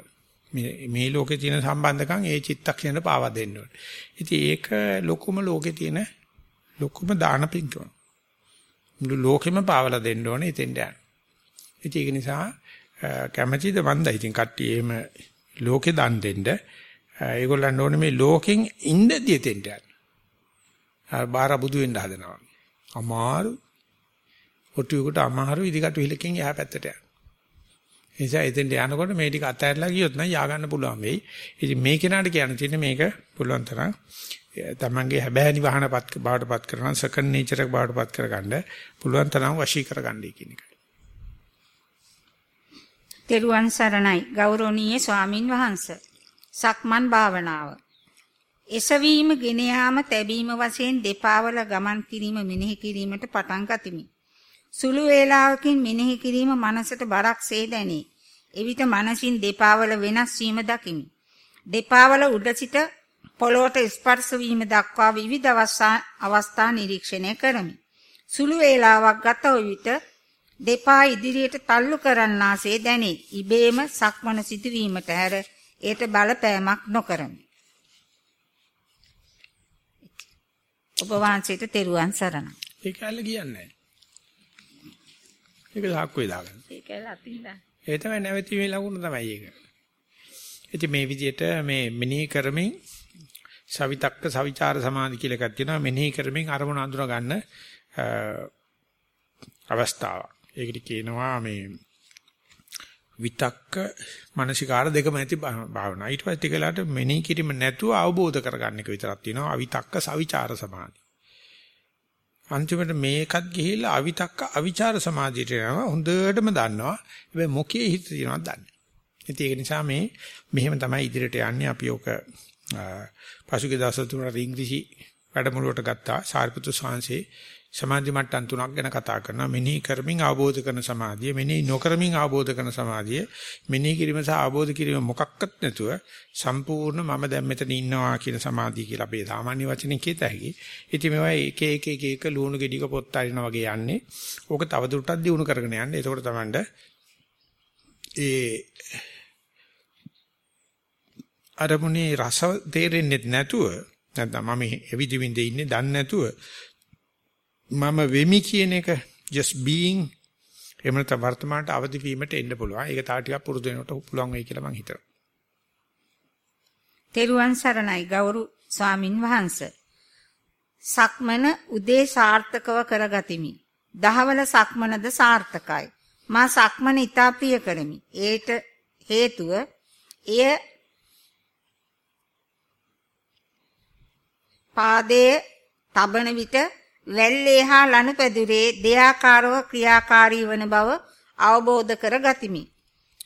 මේ මේ ලෝකේ තියෙන සම්බන්ධකම් ඒ චිත්තක්ෂණයට පාවා දෙන්න ඕනේ. ඉතින් ඒක ලොකුම ලෝකේ තියෙන ලොකුම දාන පිංකම. මුළු ලෝකෙම පාවලා දෙන්න ඕනේ එතෙන්ට යන්න. ඉතින් ඒක නිසා කැමැතිද මන්ද ඉතින් කට්ටිය එහෙම ලෝකේ දන් දෙන්න ඒගොල්ලන් ඕනේ මේ ලෝකෙන් ඉඳදී එතෙන්ට යන්න. බාර බුදු වෙන්න හදනවා. අමාරු. ඔටුවකට අමාරු ඉදිකට විලකින් එහා පැත්තට යන්න. ඒ නිසා එතෙන්ට යනකොට මේ ටික අතහැරලා ගියොත් නම් යා ගන්න පුළුවන් වෙයි. ඉතින් මේ කෙනාට කියන්න තියෙන්නේ මේක පුළුවන් තරම් තමන්ගේ හැබෑනි වහනපත් බාටපත් කරන සෙකන්ඩ් නේචර් එක බාටපත් කරගන්න පුළුවන් තරම් වශී කරගන්නයි කියන එකයි. තෙරුවන් සරණයි ගෞරවනීය ස්වාමින් වහන්සේ සක්මන් භාවනාව. එසවීම, ගෙන යාම, තැබීම වශයෙන් දෙපාවල ගමන් කිරීම මෙනෙහි කිරීමට පටන් ගතිමි. සුළු වේලාවකින් මෙනෙහි කිරීම මනසට බරක්සේ දැනේ. එවිට මනසින් දෙපාවල වෙනස් වීම දකිමි. දෙපාවල උඩ සිට පොළොවට ස්පර්ශ වීම දක්වා විවිධ අවස්ථා නිරීක්ෂණය කරමි. සුළු වේලාවක් ගත විට දෙපා ඉදිරියට තල්ලු කරන්නාසේ දැනේ. ඉබේම සක්මන සිදුවීමට හැර ඒට බලපෑමක් නොකරමි. ඔබ වහන්සේට තෙරුවන් සරණයි. ඒක ඇල්ල කියන්නේ ඒක ලක්කුවේ දාගන්න. ඒක ඇල්ල අතින්දා. ඒ තමයි නැවතීමේ ලකුණ තමයි ඒක. ඉතින් මේ විදිහට මේ මෙනෙහි කරමින් සවිතක්ක සවිචාර සමාධි කියලා එකක් තියෙනවා මෙනෙහි කරමින් අරමුණ අඳුර ගන්න අවස්ථාවක්. ඒකට කියනවා මේ විතක්ක මානසිකාර දෙකම ඇති භාවනා. ඊට පස්සේ ටිකලාට මෙනෙහි කිරීම නැතුව අවබෝධ කරගන්න එක විතරක් තියෙනවා. අවිතක්ක සවිචාර සමාධි. අන්තිමට මේකත් ගිහිල්ලා අවිතක්ක අවිචාර සමාධියට යනවා. හොඳටම දන්නවා. හැබැයි මොකේ හිත තියෙනවද දන්නේ. ඉතින් ඒක නිසා මේ මෙහෙම තමයි ඉදිරියට යන්නේ අපි ඔක පසුගිය දවස් තුන රින්ග්‍රිසි වැඩමුළුවට ගත්තා සාරිපුත්‍ර ස්වාමීන් සමාධි මට්ටම් තුනක් ගැන කතා කරනවා මෙනෙහි කරමින් අවබෝධ කරන සමාධිය මෙනෙහි නොකරමින් අවබෝධ කරන සමාධිය මෙනෙහි කිරීම සහ අවබෝධ කිරීම මොකක්වත් නැතුව සම්පූර්ණ මම දැන් මෙතන ඉන්නවා කියන සමාධිය කියලා අපේ සාමාන්‍ය වචනෙන් කියත හැකි. ඉතින් මේවා එක එක එක එක ලුණු ගෙඩික පොත් අරිනා වගේ යන්නේ. ඕක තවදුරටත් දියුණු කරගෙන යන්න. එතකොට තමයි ඒ අරමුණේ රස තේරෙන්නේ නැතුව නැත්නම් මම එවිදි විඳින්නේ ඉන්නේ දන්නේ නැතුව මම වෙමි කියන එක just being එහෙම නැත්නම් වර්තමානට අවදි වීමට එන්න පුළුවන්. ඒක තා ටිකක් පුරුදු වෙනකොට පුළුවන් වෙයි කියලා මම හිතනවා. තෙරුවන් සරණයි ගෞරු ස්වාමින් වහන්සේ. සක්මන උදේ සාර්ථකව කරගතිමි. දහවල සක්මනද සාර්ථකයි. මා සක්මන ඉතා ප්‍රිය කරමි. ඒට හේතුව එය පාදයේ තබන විට වැල්ලේ හා ලනුපැදුරේ දෙයාකාරව ක්‍රියාකාරී වන බව අවබෝධ කර ගතිමි.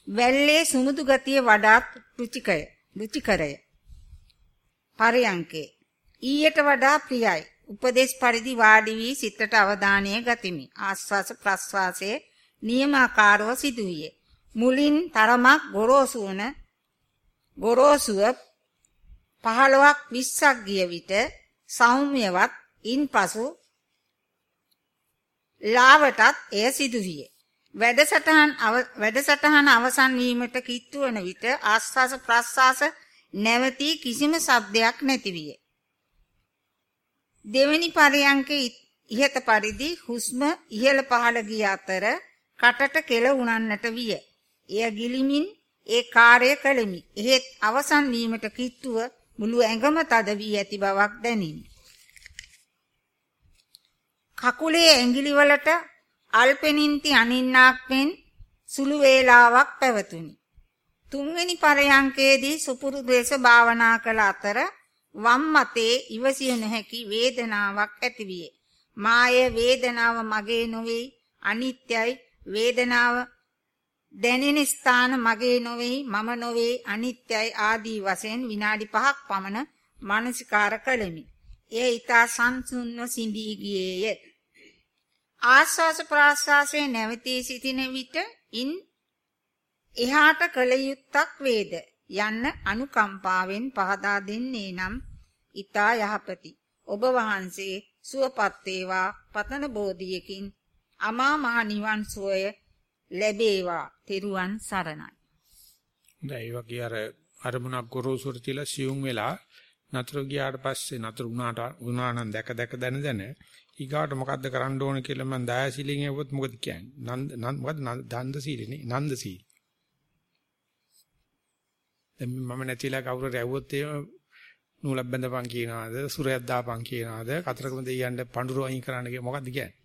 වැල්ලේ සුමුදු ගතිය වඩාත් රුචිකය. රුචිකරය. පරයන්කේ ඊයට වඩා ප්‍රියයි. උපදේශ පරිදි වාඩි වී සිතට අවධානය ගතිමි. ආස්වාස ප්‍රස්වාසයේ නියමාකාරව සිදුවිය. මුලින් තරමක් ගොරෝසු වන ගොරෝසුව 15ක් 20ක් ගිය විට සෞම්‍යවත් ඉන්පසු ලාවටත් එය සිදුවිය. වැඩසටහන් වැඩසටහන අවසන් වීමට කිට්ටු වන විට ආස්වාස ප්‍රස්වාස නැවතී කිසිම ශබ්දයක් නැති විය. දෙවැනි පරයන්කේ ඉහත පරිදි හුස්ම ඉහළ පහළ ගිය අතර කටට කෙල උනන්නට විය. එය ගිලිමින් ඒ කාර්ය කළෙමි. එහෙත් අවසන් වීමට කිට්ටුව මුළු ඇඟම තද වී ඇති බවක් දැනිනි. කකුලේ ඇඟිලි වලට අල්පෙනින්ති අනින්නාක් මෙන් සුළු වේලාවක් පැවතුනි. තුන්වෙනි පරයන්කේදී සුපුරුදු ලෙස භාවනා කළ අතර වම් මතේ ඉවසිය නොහැකි වේදනාවක් ඇතිවිය. මාය වේදනාව මගේ නොවේ අනිත්‍යයි වේදනාව දැනෙන ස්ථාන මගේ නොවේ මම නොවේ අනිත්‍යයි ආදී වශයෙන් විනාඩි 5ක් පමණ මානසිකාර කළෙමි. එය ඊතා සංසුන්ව සිඳී ගියේය. ආස්වාස ප්‍රාස්වාසයේ නැවතී සිටින විට ඉන් එහාට කල යුත්තක් වේද යන්න අනුකම්පාවෙන් පහදා දෙන්නේ නම් ඊතා යහපති. ඔබ වහන්සේ සුවපත් වේවා පතන බෝධියකින් අමා මහ නිවන් සුවය ලැබේවා. තෙරුවන් සරණයි. දැන් ඒ වගේ අර අරමුණක් ගොරෝසුර තියලා සියුම් වෙලා නතර ගියාට පස්සේ නතර වුණාට වුණා නම් දැක දැක දැන දැන ඊගාට මොකද්ද කරන්න ඕන කියලා මම දයාශීලයෙන් ඇහුවොත් මොකද කියන්නේ? නන්ද මොකද්ද දන්ද සීලනේ නන්ද සීල දැන් මම නැතිලා කවුරුර ඇහුවොත් එහෙම නූලක් බැඳපන් කියනවාද? සුරයක් දාපන් කියනවාද? කතරගම දෙයියන්ට පඳුරු අයින් කරන්න කිය මොකද්ද කියන්නේ?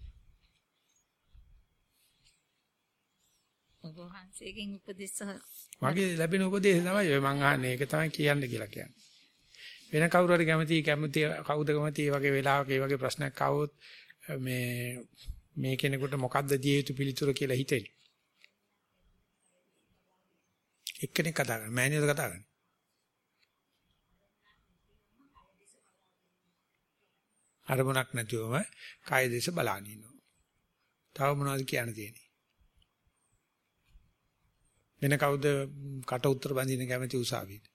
ඔබ වහන්සේගෙන් උපදෙස් මගේ ලැබෙන උපදේශ තමයි ඔය මං අහන්නේ. ඒක තමයි කියන්න කියලා කියන්නේ වෙන කවුරු හරි කැමති කැමති කවුද කැමති මේ වගේ වෙලාවක මේ වගේ ප්‍රශ්නයක් ආවොත් මේ මේ කෙනෙකුට මොකද්ද දිය යුතු පිළිතුර කියලා හිතෙන්නේ. එක්කෙනෙක් කතා කරනවා මෑණියෝද කතා කරන්නේ. අරමුණක් නැතුවම කාය දේශ බලාගෙන ඉන්නවා. තව මොනවද කියන්න තියෙන්නේ? වෙන කවුද කට උතර බඳින්න කැමති උසාවියේ?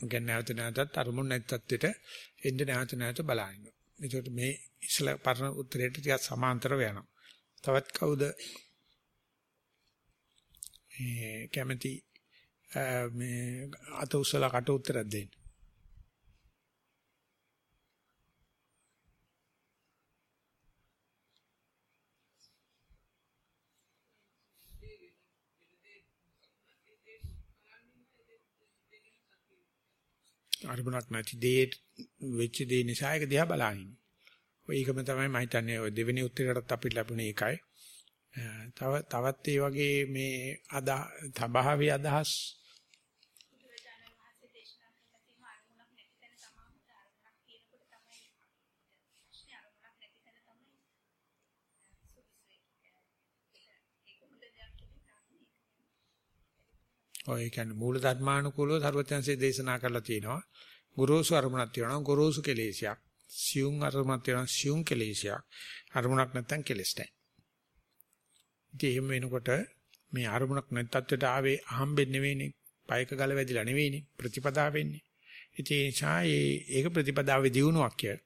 ගැන නැවත නැවතත් අරමුණ නැති තත්ත්වෙට එන්න නැවත නැවත බලන්න. ඒකට මේ ඉස්සල පරණ උත්තරේට ටිකක් සමාන්තරව යනවා. තවත් කවුද මේ කැමැති මේ අත උස්සලා කට උත්තරයක් දෙන්න. අරමුණක් නැති දේ වෙච්ච දේ නිසා ඒක දිහා බලනින්. ඔය ඒකම තමයි මම හිතන්නේ ඔය දෙවෙනි උත්තරයටත් අපිට ලැබුණේ ඒකයි. තව තවත් ඒ වගේ මේ අද තබාවේ අදහස් ඔය කියන්නේ මූල ධර්මානුකූලව සර්වඥාන්සේ දේශනා කරලා තියෙනවා. ගුරුසු අරමුණක් තියෙනවා ගුරුසු කෙලේශයක්. සියුම් අරමුණක් තියෙනවා සියුම් කෙලේශයක්. අරමුණක් නැත්තම් කෙලස් නැහැ. ඉතින් එහෙම වෙනකොට මේ අරමුණක් නැත්තත්වයට ආවේ අහම්බෙන් නෙවෙයිනේ. පයක ගල වැදිලා නෙවෙයිනේ ප්‍රතිපදා වෙන්නේ. ඉතින් ඒ නිසා ඒක ප්‍රතිපදාවේ දියුණුවක් කිය.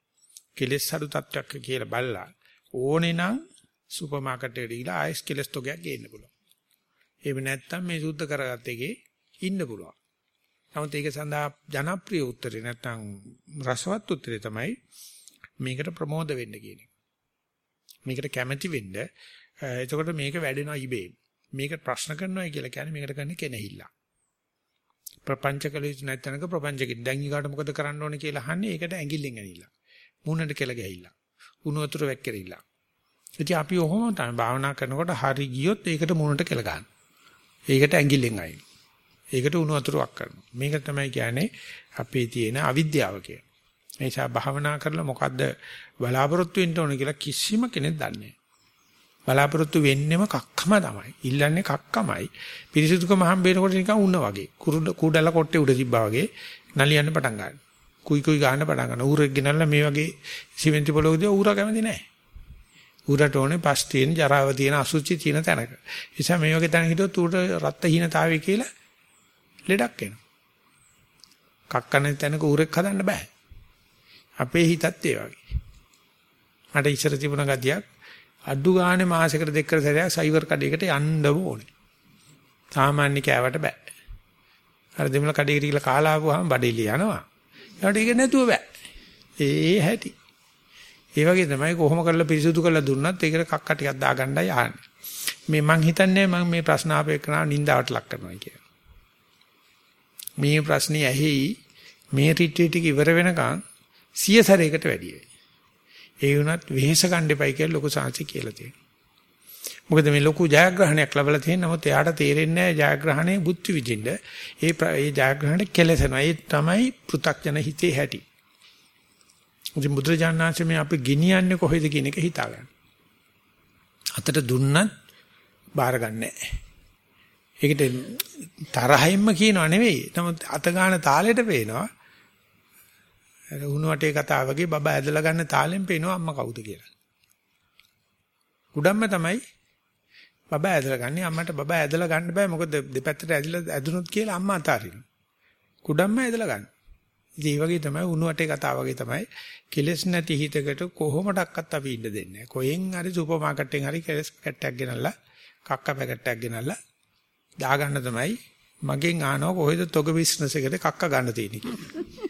කෙලස් අඩු තත්ත්වයක් කියලා බලලා ඕනේ නම් සුපර් මාකට් එකට ගිහලා ආයිස් කෙලස් තොගයක් ගේන්න පුළුවන්. එහෙම නැත්නම් මේ සුද්ධ කරගත්ත එකේ ඉන්න පුළුවන්. නමුත් ඒක සඳහා ජනප්‍රිය උත්තරේ නැත්නම් රසවත් උත්තරේ තමයි මේකට ප්‍රමෝද වෙන්න කියන එක. මේකට කැමැති වෙන්න. එතකොට මේක වැඩෙනවා ඉබේ. මේක ප්‍රශ්න කරනවා කියලා කියන්නේ මේකට කරන්නේ කෙනෙහිල්ල. ප්‍රපංච කලිත නැත්නම්ක ප්‍රපංචකින් දැන් ඊගාට මොකද කරන්න ඕනේ කියලා අහන්නේ ඒකට ඇඟිල්ලෙන් ඇනිලා. මූණට කෙල ගැහිලා. උණු වතුර වැක්කිරිලා. ඉතින් අපි ඔහොම තමයි භාවනා කරනකොට හරි ගියොත් ඒකට මූණට කෙල ගන්න. ඒකට ඇඟිල්ලෙන් අයින්. ඒකට උණු වතුරක් කරනවා. මේක තමයි කියන්නේ අපේ තියෙන අවිද්‍යාව කියන්නේ. මේ නිසා භාවනා කරලා මොකද්ද බලාපොරොත්තු වෙන්න ඕන කියලා කිසිම කෙනෙක් දන්නේ නැහැ. බලාපොරොත්තු වෙන්නෙම කක්කම තමයි. ඉල්ලන්නේ කක්කමයි. පිරිසිදුකම හම්බෙනකොට නිකන් උන්න වගේ. කුරුඩ කුඩල කොට්ටේ උඩ තිබ්බා වගේ නලියන්න පටන් ගන්නවා. කුයි කුයි ගන්න පටන් ගන්නවා. ඌරෙක් ගෙනල්ලා මේ වගේ සිමෙන්ති පොලොකදී ඌරා කැමති නැහැ. ඌරට ඕනේ පස් තියෙන ජරාව තියෙන අසුචි තියෙන තැනක. ඒ නිසා මේ වගේ තැන හිටියොත් ඌට රත්ත හීනතාවය කියලා ලෙඩක් එනවා. කක්කන තැනක ඌරෙක් හදන්න බෑ. අපේ හිතත් ඒ වගේ. මට ඉස්සර තිබුණ ගතියක් අඩු ගානේ මාසෙකට දෙකකට සැරයක් සයිවර් කඩේකට යන්න ඕනේ. සාමාන්‍ය කෑවට බෑ. අර දෙමළ කඩේකට ගිහලා කාලා ආවම බඩේලි යනවා. ඒකට ඒක නැතුව බෑ. ඒ හැටි. ඒ වගේ තමයි කොහොම කරලා පිරිසුදු කරලා දුන්නත් ඒකට කක්ක ටිකක් දාගන්නයි ආන්නේ. මේ මං හිතන්නේ මම මේ ප්‍රශ්න ආපේකනා නින්දාවට ලක් කරනවා කියලා. මේ ප්‍රශ්නේ ඇහි මේ රිට්‍රීට් එක ඉවර වෙනකන් සිය සැරයකට වැඩි වෙයි. ඒ වුණත් වෙහෙස ගන්න එපයි කියලා ලොකු සාංශي කියලා තියෙනවා. මොකද මේ ලොකු ජයග්‍රහණයක් ලැබලා තියෙන නමුත් එයාට තේරෙන්නේ නැහැ ජයග්‍රහණය බුද්ධ විදින්න. ඒ ඒ ජයග්‍රහණයට කෙලසෙනවා. ඒ තමයි පෘ탁ජන හිතේ හැටි. ඉතින් බුදුරජාණන්සේ මේ අපි ගෙනියන්නේ කොහෙද කියන එක හිතා ගන්න. අතට දුන්නත් බාර ගන්නෑ. ඒකට තරහින්ම කියනව නෙවෙයි. නමුත් අත ගන්න තාලෙට පේනවා. අර උණු වටේ කතාව වගේ බබා ඇදලා ගන්න තාලෙන් පේනවා අම්මා කවුද කියලා. උඩම්ම තමයි බබා ඇදලා ගන්නේ අම්මට බබා ඇදලා ගන්න බෑ මොකද දෙපැත්තට ඇදලා ඇදුනොත් කියලා අම්මා අතාරිනවා. කුඩම්ම ඇදලා ගන්න. ඉතින් ඒ වගේ තමයි උණු වටේ කතාව වගේ තමයි කෙලස් නැති හිතකට කොහොමඩක්වත් අපි ඉන්න දෙන්නේ නැහැ. කොහෙන් හරි සුපර් මාකට් එකෙන් හරි කෙලස් පැකට් එකක් ගෙනල්ලා කක්ක පැකට් එකක් ගෙනල්ලා දාගන්න තමයි මගෙන් ආනවා කොහෙද තොග බිස්නස් එකද කක්ක ගන්න තියෙන්නේ කියලා.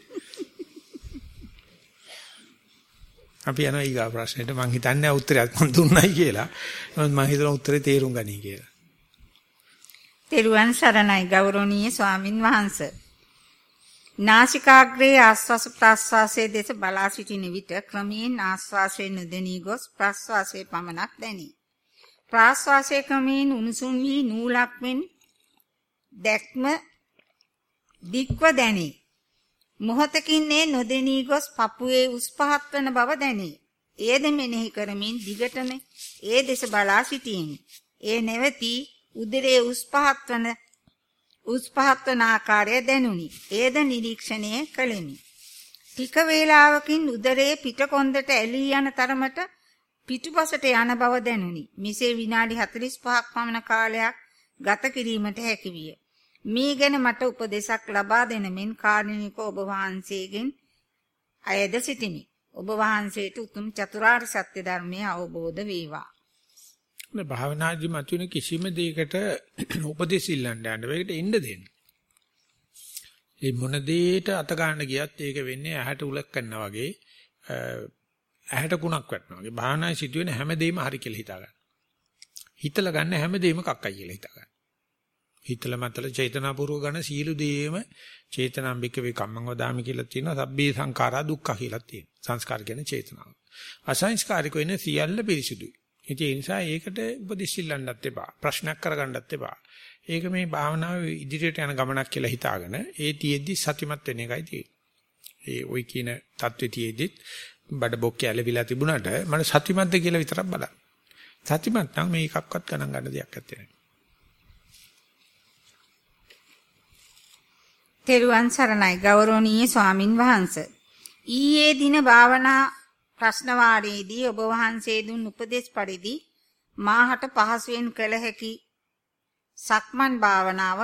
අපි යනවා ඊගා ප්‍රශ්නෙට මම හිතන්නේ උත්තරයක් මම දුන්නයි කියලා. නමුත් මම හිතන උත්තරේ තේරුම් ගනී කියලා. තෙරුවන් සරණයි ගෞරවනීය ස්වාමින් වහන්සේ. නාසිකාග්‍රේ ආස්වාස ප්‍රාස්වාසයේ දෙස බලා සිටින විට ක්‍රමයෙන් ආස්වාසයේ නොදෙනී ගොස් ප්‍රාස්වාසයේ පමණක් දැනේ. ප්‍රාස්වාසයේ ක්‍රමයෙන් උණුසුම් වී නූලක් මෙන් දැක්ම දික්ව දැනේ. මොහතකින් ඒ නොදෙනී ගොස් පපුවේ උස් පහත් වන බව දැනේ. ඒද මෙනෙහි කරමින් දිගටම ඒ දෙස බලා සිටියෙමි. ඒ නැවතී උදරයේ උස් පහත් වන උස් පහත් වන ආකාරය දැනුනි. ඒද නිරීක්ෂණය කළෙමි. ටික වේලාවකින් උදරයේ පිටකොන්දට ඇලී යන තරමට පිටුපසට යන බව දැනුනි. මෙසේ විනාඩි 45ක් පමණ කාලයක් ගත කිරීමට හැකි විය. මේ ගැන මට උපදේශක් ලබා දෙන මෙන් කාරුණික ඔබ වහන්සේගෙන් අයද සිටිමි. ඔබ වහන්සේට උතුම් චතුරාර්ය සත්‍ය ධර්මය අවබෝධ වේවා. මේ භාවනාදි මතුවෙන කිසිම දෙයකට උපදෙස් ඉල්ලන්න යන්න බෑකට එන්න දෙන්න. ඒ මොන දෙයකට අත ගන්න ගියත් ඒක වෙන්නේ ඇහැට උලක් කරනවා වගේ ඇහැට කුණක් වැටෙනවා වගේ. භාවනාවේ සිදුවෙන හැම දෙයක්ම හරි කියලා හිතා ගන්න. හිතලා ගන්න හැම දෙයක්ම කක්කයි කියලා හිතා ගන්න. හිතල මතල චේතනාපූර්ව ගන්න සීළු දේම චේතනාම්බික වේ කම්මං වදාමි කියලා තියෙනවා. සබ්බේ සංඛාරා දුක්ඛ කියලා තියෙනවා. සංස්කාර කියන්නේ චේතනාව. අසංස්කාරික වෙන සියල්ල පිරිසිදුයි. ඉතින් ඒ නිසා ඒකට උපදෙස් ඉල්ලන්නත් එපා. ප්‍රශ්නක් කරගන්නත් එපා. ඒක මේ භාවනාව ඉදිරියට යන ගමනක් කියලා හිතාගෙන ඒ තියෙද්දි සතිමත් වෙන එකයි තියෙන්නේ. ඒ ওই කියන தත්ත්වේ තියෙද්දිත් බඩ බොක්ක ඇලවිලා තිබුණාට මම සතිමත්ද කියලා විතරක් බලන්න. සතිමත් නම් මේ එකක්වත් ගණන් ගන්න දෙයක් නැත්තේ. තෙරුවන් සරණයි ගෞරවනීය ස්වාමින් වහන්සේ. ඊයේ දින භාවනා ප්‍රශ්න වාරයේදී ඔබ වහන්සේ දුන් උපදේශ පරිදි මාහට පහසුවෙන් කළ හැකි සක්මන් භාවනාව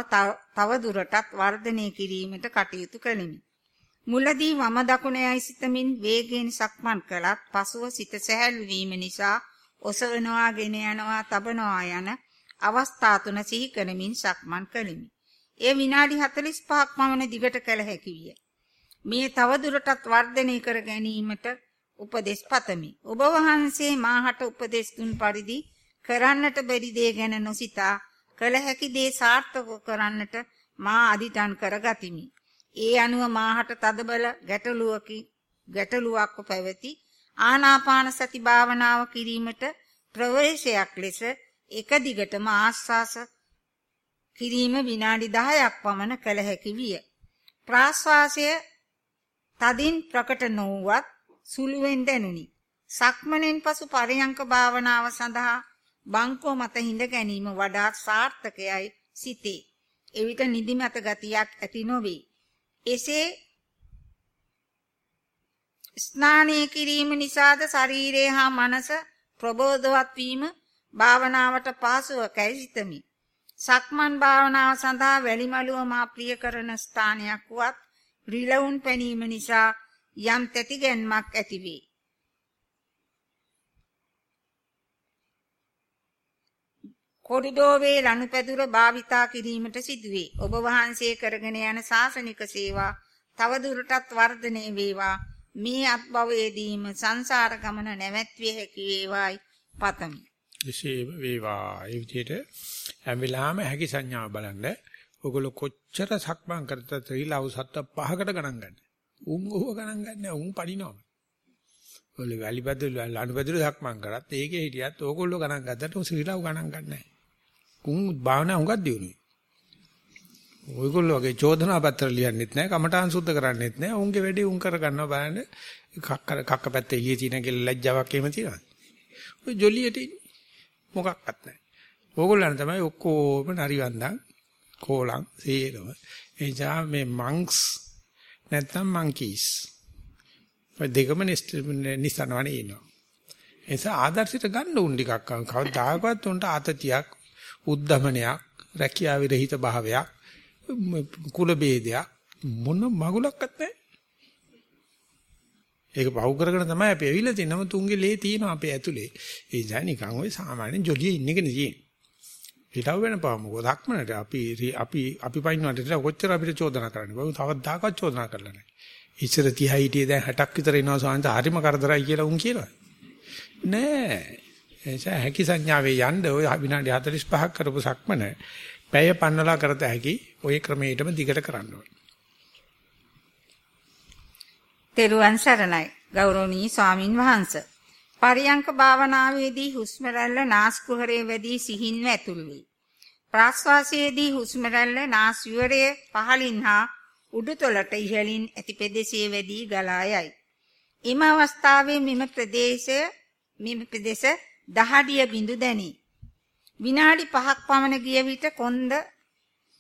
තව දුරටත් වර්ධනය කිරීමට කටයුතු කළෙමි. මුලදී වම දකුණ යයි සිතමින් වේගයෙන් සක්මන් කළත් පසුව සිත සැහැල්ලු වීම නිසා ඔසවනවා ගෙන යනවා තබනවා යන අවස්ථා තුන සිහි කරමින් සක්මන් කළෙමි. එය විනාඩි 45ක් පමණ දිගට කළ හැකි විය. මේ තව දුරටත් වර්ධනය කර ගැනීමට උපදෙස් පතමි. ඔබ වහන්සේ මාහට උපදෙස් දුන් පරිදි කරන්නට බැරි දේ ගැන නොසිතා කළ හැකි දේ සාර්ථක කරන්නට මා අදිටන් කරගතිමි. ඒ අනුව මාහට තදබල ගැටලුවකි ගැටලුවක් පැවති ආනාපාන සති භාවනාව කිරීමට ප්‍රවේශයක් ලෙස එක දිගටම ආස්වාස කිරීම විනාඩි 10ක් පමණ කළ හැකි විය. ප්‍රාශ්වාසය තදින් ප්‍රකට නොවුවත් සුළුවෙන් දැනුනි. සක්මණෙන් පසු පරයන්ක භාවනාව සඳහා බංකෝ මත හිඳ ගැනීම වඩා සාර්ථකයයි සිතේ. එවිට නිදිමත ගතියක් ඇති නොවේ. එසේ ස්නානය කිරීම නිසාද ශරීරය හා මනස ප්‍රබෝධවත් වීම භාවනාවට පහසුවකයි සිතමි. සක්මන් භාවනාව සඳහා වැලිමලුව මා ප්‍රිය කරන ස්ථානයක් වුවත් රිලවුන් පැනීම නිසා යම් තැතිගැන්මක් ඇතිවේ. කොරිඩෝවේ ලනුපැදුර භාවිතා කිරීමට සිදුවේ. ඔබ වහන්සේ කරගෙන යන සාසනික සේවා තවදුරටත් වර්ධනය වේවා. මේ අත්භවයේදීම සංසාර ගමන නැවැත්විය හැකි වේවායි පතමි. එසේ වේවා. ඒ විදිහට හැම වෙලාවෙම හැකි සංඥාව බලන්න. ඔගොල්ලෝ කොච්චර සක්මන් කරතත් ත්‍රිලව් සත්ත පහකට ගණන් ගන්න. උන් ඕව ගණන් ගන්න උන් පඩිනවා. ඔල වැලිපැදුල ලණුපැදුල සක්මන් කරත් ඒකේ හිටියත් ඕගොල්ලෝ ගණන් ගත්තට ශ්‍රීලව් ගණන් ගන්න නැහැ. උන් භාවනා හුඟක් දිනුනේ. ඔයගොල්ලෝ වගේ චෝදනා පත්‍ර ලියන්නෙත් නැහැ, කමඨාන් සුද්ධ කරන්නෙත් නැහැ. උන්ගේ වැඩේ උන් කර ගන්නවා බලන්න. කක්ක කක්ක පැත්තේ එළියේ තියෙන කෙල ලැජ්ජාවක් එහෙම තියෙනවා. ඔය ජොලියට මොකක්වත් නැහැ. ඕගොල්ලන් තමයි ඔක්කොම නරිවන්දන් කෝලං සේරම. එනිසා මේ මංක්ස් නැත්නම් monkeys. ඔය දෙකම නිස්සනවනේ ඉන්නවා. ඒ නිසා ආදර්ශයට ගන්න උන් ටිකක් කවදාකවත් උන්ට ආතතියක්, උද්දමනයක්, රැකියාව විරහිත භාවයක්, කුල ભેදයක් මොන මගුලක්වත් නැහැ. ඒක පහු කරගෙන තමයි අපි ඇවිල්ලා තිනම තුන්ගේ ලේ තියෙනවා අපේ ඇතුලේ. ඒ නිසා නිකන් ওই සාමාන්‍ය ජොලිය ඉන්න එක නෙවෙයි. හිතව වෙන පාව මොකද ධක්මනට අපි අපි අපි පයින්නට ඉතලා කොච්චර අපිට චෝදනා කරන්නේ බෝ තවත් දහකක් චෝදනා කරලා නැහැ. ඉස්සර 30 හිටියේ දැන් 60ක් විතර ඉනවා සාන්ත හරිම කරදරයි කියලා උන් කියනවා. නෑ. එනිසා හැකි සංඥාවේ යන්න ඔය විනාඩි 45ක් කරපු සක්මන පැය පන්නලා කරත හැකි ඔය ක්‍රමයටම දිගට කරන්න ඕනේ. තෙරුවන් සරණයි ගෞරවනීය ස්වාමින් වහන්සේ පරියංක භාවනාවේදී හුස්ම රැල්ල නාස්කුහරයේ වැඩි සිහින්ව ඇතුල් වේ. ප්‍රාශ්වාසයේදී හුස්ම රැල්ල නාස් විවරයේ පහළින් හා උඩුතලට ඉහළින් ඇති ප්‍රදේශයේ වැඩි ගලා යයි. එම අවස්ථාවේ මෙම ප්‍රදේශය මෙම ප්‍රදේශ දහඩිය බිඳු දැනේ. විනාඩි 5ක් පමණ ගිය විට කොන්ද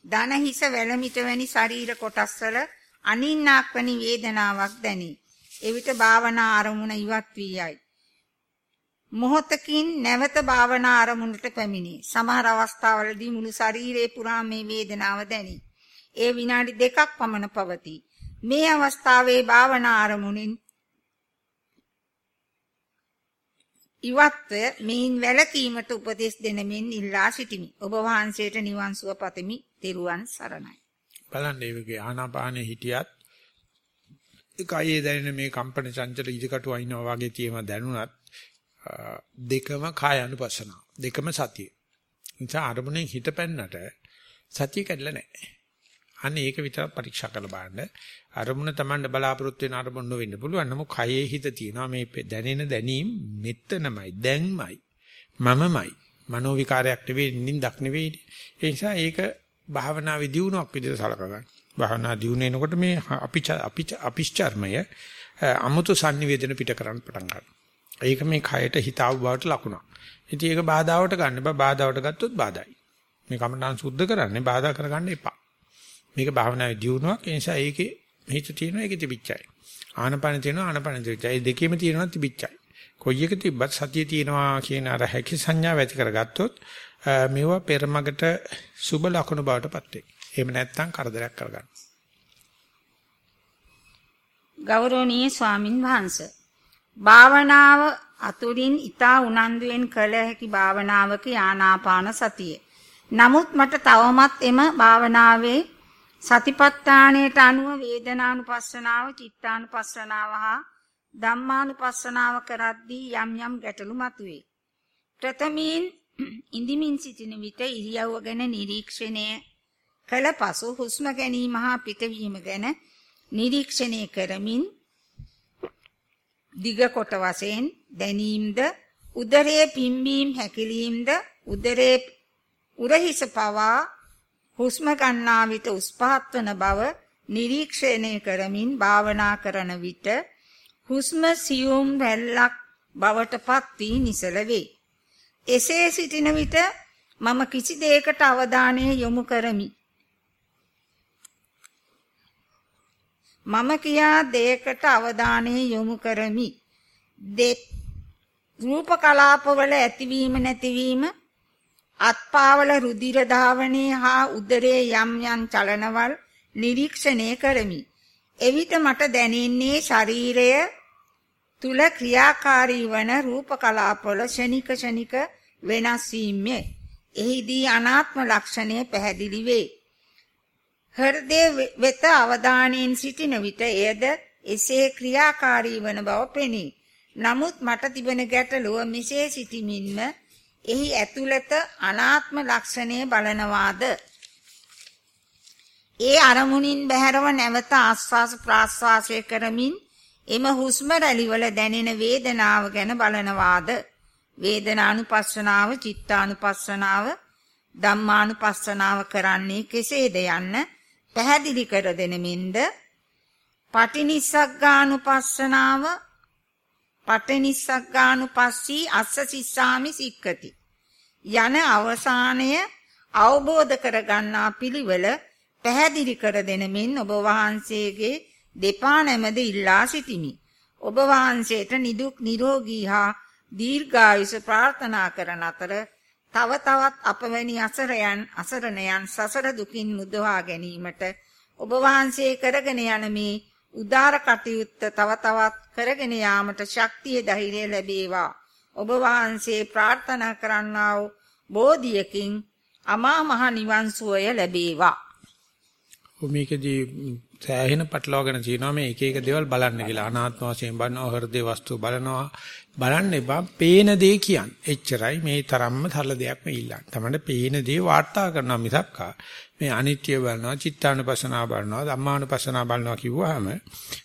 දන හිස වැලමිට වැනි ශරීර කොටස්වල අනින්නාක් වැනි වේදනාවක් දැනේ. එවිට භාවනා අරමුණ ඉවත් වී යයි. මොහොතකින් නැවත භාවනා අරමුණට පැමිණේ. සමහර අවස්ථාවලදී මුළු ශරීරේ පුරා මේ වේදනාව දැනේ. ඒ විනාඩි දෙකක් පමණ පවතී. මේ අවස්ථාවේ භාවනා අරමුණින් ඉවත්ව මෙයින් වැළකීමට උපදෙස් දෙනමින් ඉල්ලා සිටිමි. ඔබ වහන්සේට නිවන් සුව පතමි. තෙරුවන් සරණයි. බලන්න මේකේ ආනාපානෙ හිටියත් ඒකයේ දැනෙන මේ කම්පන චංචල ඉදිකටු අයින්නවා වගේ තියෙම දැනුණත් දෙකම කාය අනුපස්සන දෙකම සතිය. නිසා අරමුණේ හිත පැන්නට සතිය කැඩලා නැහැ. අන්න ඒක විතර පරීක්ෂා කරලා බලන්න. අරමුණ Tamanne බලාපොරොත්තු වෙන අරමුණ නොවෙන්න පුළුවන්. නමුත් කයේ හිත තියෙනවා මේ දැනෙන දැනීම මෙතනමයි, දැන්මයි, මමමයි. මනෝ විකාරයක් නෙවෙයි, නිින්දක් නෙවෙයි. ඒ නිසා ඒක භාවනාවේ දියුණුවක් විදිහට සලක ගන්න. භාවනා දියුණු වෙනකොට මේ අපිච අපිච අපිච්චර්මය අමුතු sannivedana පිට කරන්න පටන් ගන්නවා. ඒක මේ කයට හිතාව බවට ලකුණක්. ඉතින් ඒක බාධාවට ගන්න බෑ. බාධාවට ගත්තොත් බාධායි. මේ කමඨාන් සුද්ධ කරන්නේ බාධා කරගන්න එපා. මේක භාවනාවේ දියුණුවක්. ඒ නිසා ඒකේ හිත තියෙනවා ඒකේ තිබිච්චයි. ආනපන තියෙනවා ආනපන තිබිච්චයි. ඒ දෙකේම තියෙනවා තිබිච්චයි. කොයි එක තිබ්බත් සතිය තියෙනවා කියන අර හැකි සංඥාව ඇති කරගත්තොත් මේවා පෙරමගට සුබ ලකුණු බවටපත් වේ. එහෙම නැත්නම් කරදරයක් කරගන්න. ගෞරවනීය ස්වාමින් වහන්සේ භාවනාව අතුරින් ඊතා උනන්දුවෙන් කළ හැකි භාවනාවක ආනාපාන සතිය. නමුත් මට තවමත් එම භාවනාවේ සතිපට්ඨානයට අනුව වේදනානුපස්සනාව, චිත්තානුපස්සනාව හා ධම්මානුපස්සනාව කරද්දී යම් යම් ගැටලු මතුවේ. ප්‍රථමයෙන් ඉඳිමින් සිටින විට ඉරියව්ව ගැන නිරීක්ෂණය කළ පසු හුස්ම ගැනීම හා පිටවීම ගැන නිරීක්ෂණය කරමින් දිග කොට වශයෙන් දැනීමද උදරයේ පිම්බීම් හැකිලීමද උදරයේ උරහිස පවා හුස්ම ගන්නා විට උස් පහත් වන බව නිරීක්ෂණය කරමින් භාවනා කරන විට හුස්ම සියුම් රැල්ලක් බවට පත් වී නිසල වේ. එසේ සිටින විට මම කිසි දෙයකට අවධානය යොමු කරමි. මම කියා දෙයකට අවධානය යොමු කරමි. දෙත් රූප කලාපවල ඇතිවීම නැතිවීම අත්පාවල රුධිර ධාවනයේ හා උදරයේ යම් යම් චලනවල් නිරීක්ෂණය කරමි. එවිට මට දැනෙන්නේ ශරීරය තුල ක්‍රියාකාරී වන රූප කලාපවල ෂණික ෂණික වෙනස් වීමේ එහිදී අනාත්ම ලක්ෂණය පැහැදිලි වේ. හෘදය වෙත අවධානයෙන් සිටින විට එයද එසේ ක්‍රියාකාරී වන බව පෙනේ. නමුත් මට තිබෙන ගැටලුව මෙසේ සිටිමින්ම එහි ඇතුළත අනාත්ම ලක්ෂණය බලනවාද? ඒ අරමුණින් බැහැරව නැවත ආස්වාස ප්‍රාස්වාසය කරමින් එම හුස්ම රැලිවල දැනෙන වේදනාව ගැන බලනවාද? වේදනානුපස්සනාව චිත්තානුපස්සනාව ධම්මානුපස්සනාව කරන්නේ කෙසේද යන්න? පැහැදිලි කර දෙනෙමින්ද පටිනිස්සග්ගානුපස්සනාව පටිනිස්සග්ගානුපස්සී අස්ස සිස්සාමි සික්කති යන අවසානය අවබෝධ කර ගන්නා පිළිවෙල පැහැදිලි කර දෙනමින් ඔබ වහන්සේගේ දෙපා නැමද ඉල්ලා සිටිමි. ඔබ වහන්සේට නිදුක් නිරෝගී හා දීර්ඝායුෂ ප්‍රාර්ථනා කරන අතර තව තවත් අපවැනි අසරයන් අසරණයන් සසර දුකින් මුදවා ගැනීමට ඔබ වහන්සේ කරගෙන යන මේ උදාර කටයුත්ත තව තවත් කරගෙන යාමට ශක්තිය ධෛර්යය ලැබේවා. ඔබ වහන්සේ ප්‍රාර්ථනා කරන්නා වූ බෝධියකින් අමා මහ නිවන් සුවය ලැබේවා. මේකදී සෑහෙන පටලවාගෙන තියෙනවා මේ එක එක දේවල් බලන්න කියලා. අනාත්ම වශයෙන් බලනවා, හෘදේ වස්තු බලනවා. බලන්න එපා. පේන දේ කියන්න. එච්චරයි මේ තරම්ම සරල දෙයක් මේ ඉල්ලන්නේ. තමයි පේන දේ වාර්තා කරනවා මිසක් මේ අනිත්‍ය බලනවා, චිත්තානුපස්සනා බලනවා, ධම්මානුපස්සනා බලනවා කිව්වහම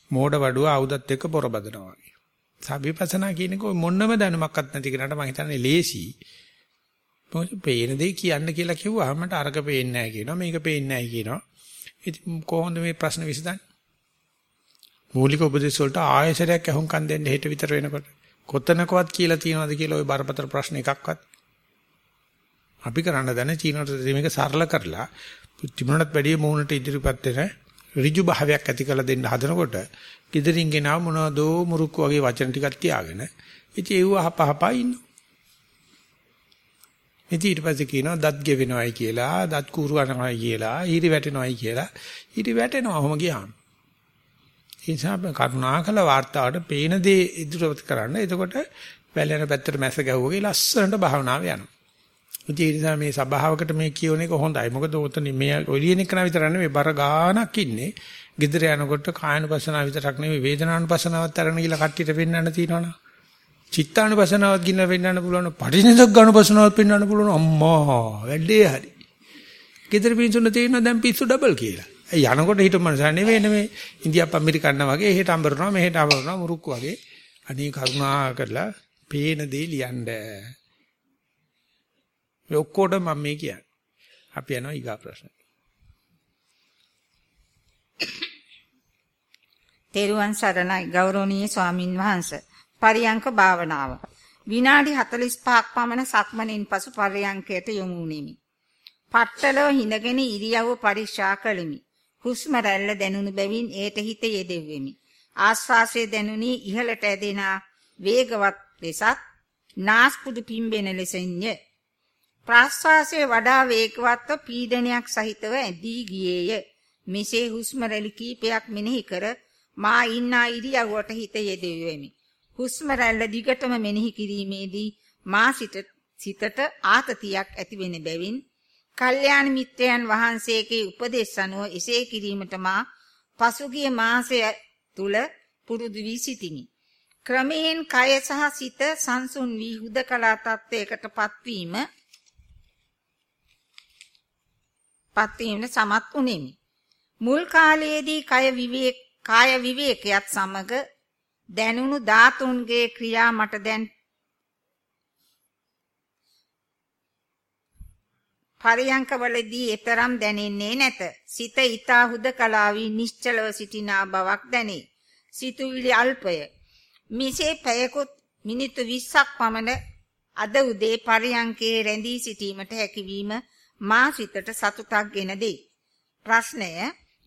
මෝඩ වඩුව ආයුධත් එක්ක පොරබදනවා වගේ. සබ්විපස්සනා කියනකො මොන්නම දැනුමක්වත් නැති කෙනාට මම හිතන්නේ ලේසි. මොකද පේන දේ කියන්න කියලා කිව්වහම මට අරක පේන්නේ නැහැ කියනවා, මේක පේන්නේ නැහැ කියනවා. ඉතින් කොහොමද මේ ප්‍රශ්න විසඳන්නේ? මූලික උපදේශ වලට ආයෙසරයක් අහුම්කම් දෙන්න හෙට විතර වෙනකොට කොතනකවත් කියලා තියනවද කියලා ওই බරපතල ප්‍රශ්න එකක්වත් අපි කරන්න දන්නේ චීනට මේක සරල කරලා තිබුණත් වැඩිය මූණට ඉදිරිපත් වෙන ඍජු භාවයක් ඇති කරලා දෙන්න හදනකොට gedirin genaව මොනවදෝ මුරුක්කු වගේ වචන ටිකක් තියාගෙන ඉතින් ඒව අහපහපා ඉන්නවා ඉතින් ඊට පස්සේ කියනවා දත් ගෙවෙනවයි කියලා, දත් කూరు කරනවයි කියලා, ඊරි වැටෙනවයි කියලා. ඊරි වැටෙනවා ඔහම ගියාම. ඒ නිසා කරුණාකල වார்த்தාවට පේන දේ ඉදිරියට කරන්න. එතකොට වැලෙන පැත්තට මැස ගැහුවගේ ලස්සනට භාවනාව යනවා. ඉතින් ඒ නිසා මේ සබාවකට මේ කියවන එක හොඳයි. මොකද ඔතන මේ ඔලියන එක විතර නෙමෙයි බර ගානක් ඉන්නේ. gedara යනකොට කායනුපසනාව විතරක් නෙමෙයි වේදනානුපසනාවත් අරගෙන ගිහලා කට්ටියට පෙන්වන්න තියෙනවනේ. චිත්තානුපසනාවත් ගින්න වෙන්නන්න පුළුවන් පටිනිසක් ගනුපසනාවත් පෙන්වන්න පුළුවන් අම්මා වැඩේ හරි ගෙදර පින්සුන තේරෙනවා දැන් පිස්සු ඩබල් කියලා. ඒ යනකොට හිටු මනස නෙවෙයි නෙමෙයි ඉන්දියාප් ඇමරිකන්න වගේ එහෙට අඹරනවා මෙහෙට අඹරනවා මුරුක්කු වගේ. අනේ කරුණා කරලා පේන දේ ලියන්න. මේ ඔක්කොට මම මේ කියන්නේ. අපි යනවා ඊගා ප්‍රශ්න. තෙරුවන් සරණයි ගෞරවනීය ස්වාමින් වහන්සේ. පරියංක භාවනාව. විනාඩි 45ක් පමණ සක්මණෙන් පසු පරියංකයට යොමු වුනිමි. පට්ටලව හිඳගෙන ඉරියව්ව පරික්ෂා කළෙමි. හුස්ම රැල්ල දැනුණු බැවින් ඒට හිත යෙදෙව්වෙමි. ආශ්වාසයේ දැනුනි ඉහළට ඇදෙන වේගවත් ලෙසත් නාස්පුඩු පිම්බෙන ලෙසින්ය. ප්‍රාශ්වාසයේ වඩා වේගවත්ව පීඩනයක් සහිතව ඇදී ගියේය. මෙසේ හුස්ම රැලි කීපයක් මෙනෙහි කර මා ඉන්නා ඉරියව්වට හිත යෙදෙවෙමි. හුස්ම රැල්ල දිගටම මෙනෙහි කිරීමේදී මා සිතට ආතතියක් ඇතිවෙන බැවින් කල්යාණ මිත්‍රයන් වහන්සේගේ උපදෙස් අනුව එසේ කිරීමට මා පසුගිය මාසය තුල පුරුදු වී සිටිමි. ක්‍රමයෙන් කය සහ සිත සංසුන් වී හුදකලා තත්වයකටපත් වීම පත්වීමට සමත් උනේමි. මුල් කාලයේදී කය විවේක කාය විවේකයක් සමග දැනුණු ධාතුන්ගේ ක්‍රියා මට දැන් පරියංකවලදී ඊතරම් දැනෙන්නේ නැත. සිත ඊතා හුදකලා වී නිශ්චලව සිටිනා බවක් දැනේ. සිතුවිලි අල්පය. මිසේ පැයකොත් මිනිත්තු 20ක් පමණ අද උදේ පරියංකේ රැඳී සිටීමට හැකියවීම මා සිතට සතුටක් ගෙන දෙයි. ප්‍රශ්නය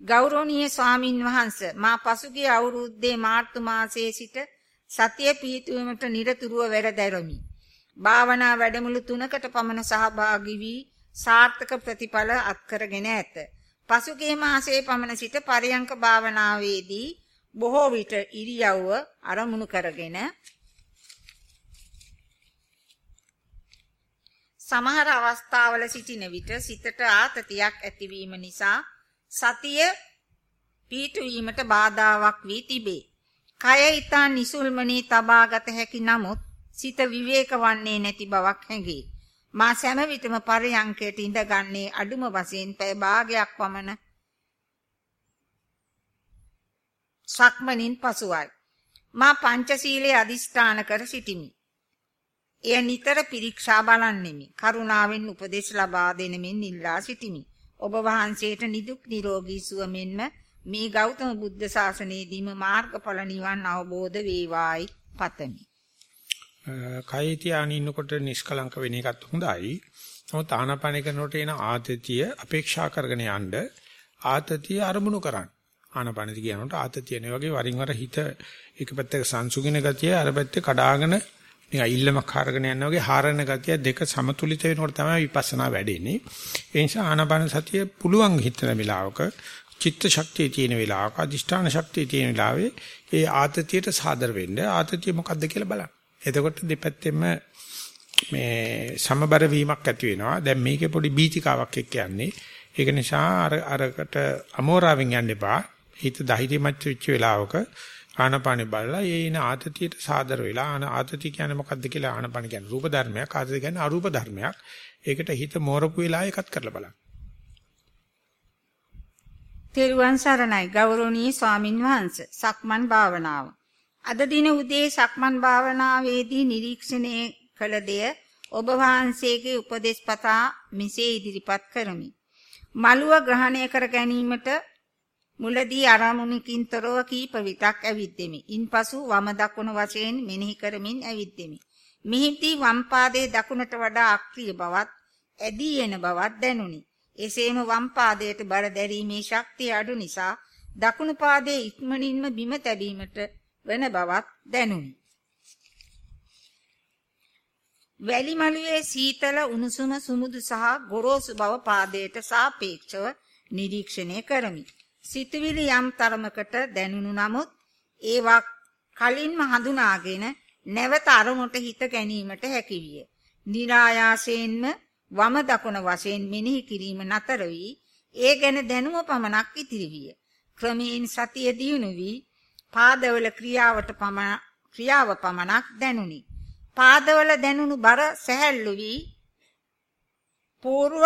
ගෞරවනීය ස්වාමින් වහන්සේ මා පසුගිය අවුරුද්දේ මාර්තු මාසයේ සිට සතිය පිහිටුවීමට নিরතුරුව වැඩදැරමි. භාවනා වැඩමුළු තුනකට පමණ සහභාගී වී සාර්ථක ප්‍රතිඵල අත්කරගෙන ඇත. පසුගිය මාසයේ පමණ සිට පරියංක භාවනාවේදී බොහෝ විට ඉරියව්ව අරමුණු කරගෙන සමහර අවස්ථාවල සිටින විට සිතට ආතතියක් ඇතිවීම නිසා සතිය පීඨවීමට බාධාවක් වී තිබේ. කය ඊතා නිසුල්මනී තබාගත හැකි නමුත් සිත විවේක වන්නේ නැති බවක් හැඟේ. මා සෑම විටම පරයන්කයට ඉඳගන්නේ අඩුම වශයෙන් පැය භාගයක් පමණ සක්මනින් පසුවයි. මා පංචශීලයේ අදිස්ථාන කර සිටිමි. එය නිතර පිරික්සා බලන්නෙමි. කරුණාවෙන් උපදෙස් ලබා දෙනමින් ඉල්ලා සිටිමි. ඔබ වහන්සේට නිදුක් නිරෝගී සුව මෙන්ම මේ ගෞතම බුද්ධ ශාසනයේදීම මාර්ගඵල නිවන් අවබෝධ වේවායි පතමි. කයි තියාගෙන ඉන්නකොට නිෂ්කලංක වෙන එකත් හොඳයි. නමුත් ආනාපාන කරනකොට එන ආතතිය අපේක්ෂා කරගෙන යන්න ආතතිය අරමුණු කරන්න. ආනාපානදි කියනකොට ආතතිය නේ වගේ වරින් වර හිත එක පැත්තක සංසුගින ගතිය අර පැත්තේ කඩාගෙන නිකන් ඉල්ලමක් හරගෙන යනවා වගේ හරන ගතිය දෙක සමතුලිත වෙනකොට තමයි විපස්සනා වැඩෙන්නේ. ඒ නිසා ආනාපාන සතිය පුළුවන් හිතන වෙලාවක චිත්ත ශක්තිය තියෙන වෙලාවක අදිෂ්ඨාන ශක්තිය තියෙන වෙලාවේ ඒ ආතතියට සාදර වෙන්න ආතතිය මොකද්ද කියලා බලන්න. එතකොට දෙපැත්තෙම මේ සමබර වීමක් ඇති වෙනවා. දැන් මේකේ පොඩි බීතිකාවක් එක්ක යන්නේ. ඒක නිසා අර අරකට අමෝරාවෙන් යන්න එපා. හිත ධෛර්යමත් වෙච්ච වෙලාවක ආනපානෙ බලලා ඒ ඉන ආතතියට සාදර වෙලා ආන ආතතිය කියන්නේ මොකද්ද කියලා ආනපාන කියන්නේ රූප ධර්මයක් ආතතිය කියන්නේ අරූප ධර්මයක්. ඒකට හිත මෝරපු වෙලා එකත් කරලා බලන්න. තෙරුවන් සරණයි ගෞරවනීය ස්වාමින් වහන්සේ සක්මන් භාවනාව. අද දින උදේ සක්මන් භාවනාවේදී නිරීක්ෂණය කළ දෙය ඔබ වහන්සේගේ උපදේශපතා මෙසේ ඉදිරිපත් කරමි. මළුව ග්‍රහණය කර ගැනීමට මුලදී අරමුණකින් තොරව කීප විටක් ඇවිද්දෙමි. ඉන්පසු වම දකුණ වශයෙන් මෙනෙහි කරමින් ඇවිද්දෙමි. මිහිදී වම් පාදයේ දකුණට වඩා අක්‍රිය බවත් ඇදී එන බවත් දැනුනි. එසේම වම් පාදයට බර දැරීමේ ශක්තිය අඩු නිසා දකුණු පාදයේ ඉක්මනින්ම බිම තැබීමට වෙන බවත් දැනුනි. වැලි මළුවේ සීතල උණුසුම සුමුදු සහ ගොරෝසු බව පාදයට සාපේක්ෂව නිරීක්ෂණය කරමි. සිතවිලි යම් තරමකට දැනුණු නමුත් ඒවා කලින්ම හඳුනාගෙන නැවත අරමුණට හිත ගැනීමට හැකි විය. નિરાයාසයෙන්ම වම දකුණ වශයෙන් මෙනෙහි කිරීම නතර වී ඒ ගැන දැනුම පමණක් ඉතිරි විය. ක්‍රමයෙන් සතිය දියුණු වී පාදවල ක්‍රියාවට පමණ ක්‍රියාව පමණක් දැනුනි. පාදවල දැනුණු බර සැහැල්ලු වී పూర్ව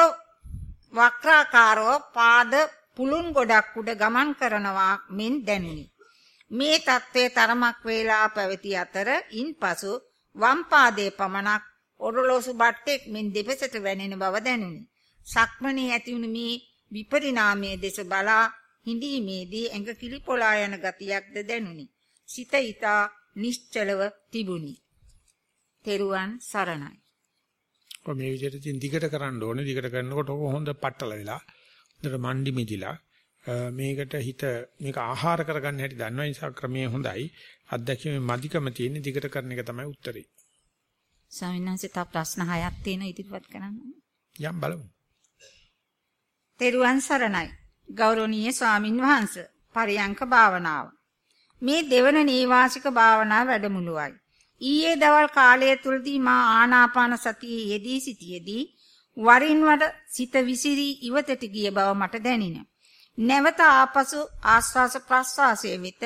වක්‍රාකාරව පාද පුළුන් ගොඩක් උඩ ගමන් කරනවා මෙන් දැනුනි. මේ తත්වයේ තරමක් වේලා පැවති අතර ඉන්පසු වම් පාදයේ පමණක් ඔරලෝසු බට්ටෙක් මෙන් දෙපසට වැනෙන බව දැනුනි. සක්මණේ ඇතිවුණු මේ විපරිණාමයේ දෙස බලා හිඳීමේදී ඇඟ කිලිපොලා යන ගතියක්ද දැනුනි. සිත ඊතා නිශ්චලව තිබුණි. තෙරුවන් සරණයි. කො මේ විදිහට දිගට කරන්න ඕනේ. දිගට කරනකොට හොඳ පట్టල වෙලා හොඳට මණ්ඩි මිදිලා මේකට හිත මේක ආහාර කරගන්න හැටි දන්නවා නිසා ක්‍රමයේ හොඳයි. අත්දැකීමේ මදිකම තියෙන දිගට කරන එක තමයි උත්තරේ. ස්වාමීන් වහන්සේ තව ප්‍රශ්න හයක් තියෙන ඉදිරිපත් කරන්න. යම් බලමු. තෙරුවන් සරණයි. ගෞරවනීය ස්වාමින් වහන්සේ පරියංක භාවනාව. මේ දෙවන නීවාසික භාවනා වැඩමුළුවයි. ඊයේ දවල් කාලය තුලදී මා ආනාපාන සතියේ යෙදී සිටියේදී වරින් වර සිත විසිරී ඉවතට ගිය බව මට දැනින. නැවත ආපසු ආස්වාස ප්‍රස්වාසයේ වෙත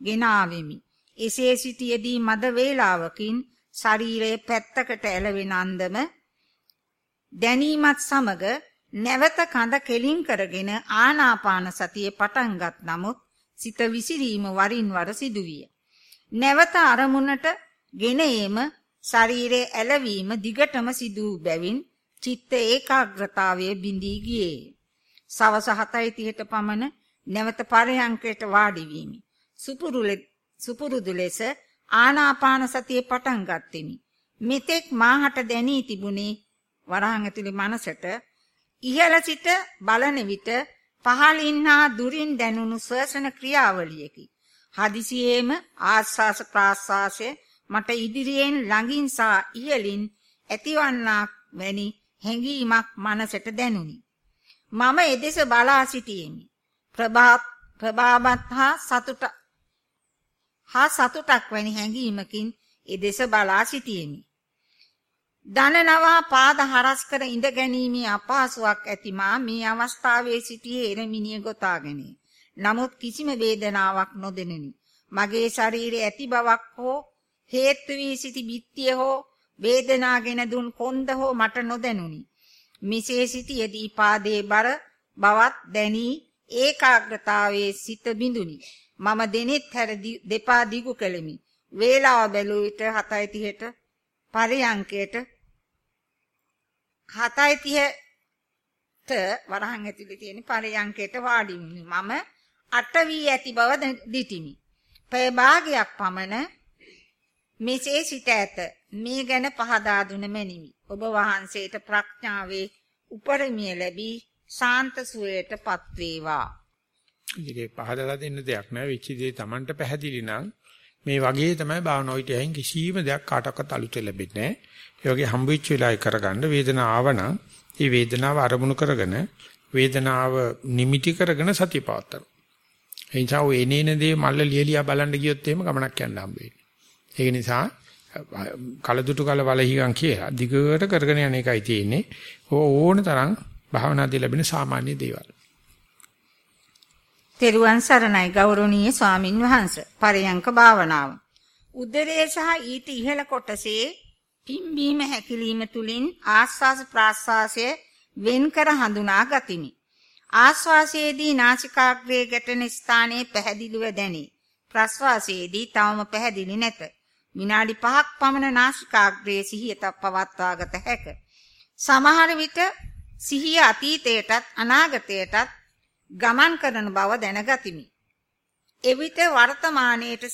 ගෙන ආවෙමි. එසේ සිටියේදී මද වේලාවකින් ශරීරයේ පැත්තකට ඇලවෙන අන්දම දැනීමත් සමග නැවත කඳ කෙලින් කරගෙන ආනාපාන සතියේ පටන් ගත් නමුත් සිත විසිරීම වරින් වර සිදුවිය. නැවත අරමුණට ගෙන ඒම ශරීරයේ ඇලවීම දිගටම සිදු බැවින් චිත්ත ඒකාග්‍රතාවයේ බිඳී ගියේ. සවස 7:30ට පමණ නැවත පරයන්කයට වාඩි වීමි. සුපුරුදු ලෙස ආනාපාන සතිය පටන් ගත්ෙමි. මෙතෙක් මාහට දැනී තිබුණේ වරහන් ඇතුලේ මනසට ඉහළ සිට බලන විට පහළින් හා දුරින් දැනුණු ශ්වසන ක්‍රියාවලියකි. හදිසියේම ආස්වාස ප්‍රාස්වාසය මට ඉදිරියෙන් ළඟින් සහ ඉහළින් ඇතිවන්නක් වැනි හැඟීමක් මනසට දැනුනි. මම එදෙස බලා සිටියෙමි. ප්‍රභාත් ප්‍රභාවත් හා සතුට හා සතුටක් වැනි හැඟීමකින් එදෙස බලා සිටියෙමි. දනනවා පාද හරස් කර ඉඳ ගැනීමේ අපහසුාවක් ඇතිමා මේ අවස්ථාවේ සිටියේ එරමිනිය ගොතාගෙන. නමුත් කිසිම වේදනාවක් නොදෙනුනි. මගේ ශරීරයේ ඇති බවක් හෝ හේතු වී සිටි බිත්තිය හෝ වේදනාගෙන දුන් කොන්ද හෝ මට නොදැනුනි. මිසේ සිටියේදී පාදයේ බර බවත් දැනී ඒකාග්‍රතාවයේ සිත බිඳුනි. මම දෙනෙත් හැර දෙපා දිගු කෙලෙමි. වේලාව බැලුව විට 7:30ට පරියංකයට 7:30ට වරහන් ඇතුලේ තියෙන පරියංකයට වාඩි මම 8 වී ඇති බව දිටිමි. පැය භාගයක් පමණ මෙසේ සිට ඇත. මේ ගැන පහදා දුන මැනිවි. ඔබ වහන්සේට ප්‍රඥාවේ උපරිමය ලැබී ශාන්ත සුවයටපත් වේවා. ඉතින් පහදලා දෙන්න දෙයක් නෑ. වෙච්ච දේ Tamanට පැහැදිලි නම් මේ වගේ තමයි භාවනාවට යහින් කිසිම දෙයක් කාටවත් අලුත ලැබෙන්නේ නෑ. ඒ වගේ හම්බ වෙච්ච වෙලාවේ කරගන්න වේදනාව ආවනම් ඒ වේදනාව අරමුණු කරගෙන වේදනාව නිමිටි කරගෙන සතිය පවත්තන. ඒ නිසා ඔය එනේන දේ මල්ල ලියලියා බලන්න ගියොත් එහෙම ගමනක් යන්න හම්බ වෙන්නේ. ඒක නිසා කලදුටු කල වලහිගම් කියලා දිගට කරගෙන යන එකයි තියෙන්නේ. ඕන තරම් භාවනාදී ලැබෙන සාමාන්‍ය දේවල්. තෙරුවන් සරණයි ගෞරවනීය ස්වාමින් වහන්සේ. පරයන්ක භාවනාව. උදරයේ සහ ඊට ඉහළ කොටසේ පිම්බීම හැකිලිම තුලින් ආස්වාස ප්‍රාස්වාසය වෙන්කර හඳුනා ගතිමි. ආස්වාසයේදී නාසිකාග්‍රයේ ගැටෙන ස්ථානයේ පැහැදිලිව දැනේ. ප්‍රස්වාසයේදී තවම පැහැදිලි නැත. විනාඩි 5ක් පමණ නාසිකාග්‍රයේ සිහිය පවත්වාගත හැක. සමහර විට සිහිය අතීතයටත් අනාගතයටත් ගමන් කරන බව දැනගතිමි. එවිට වර්තමානයේට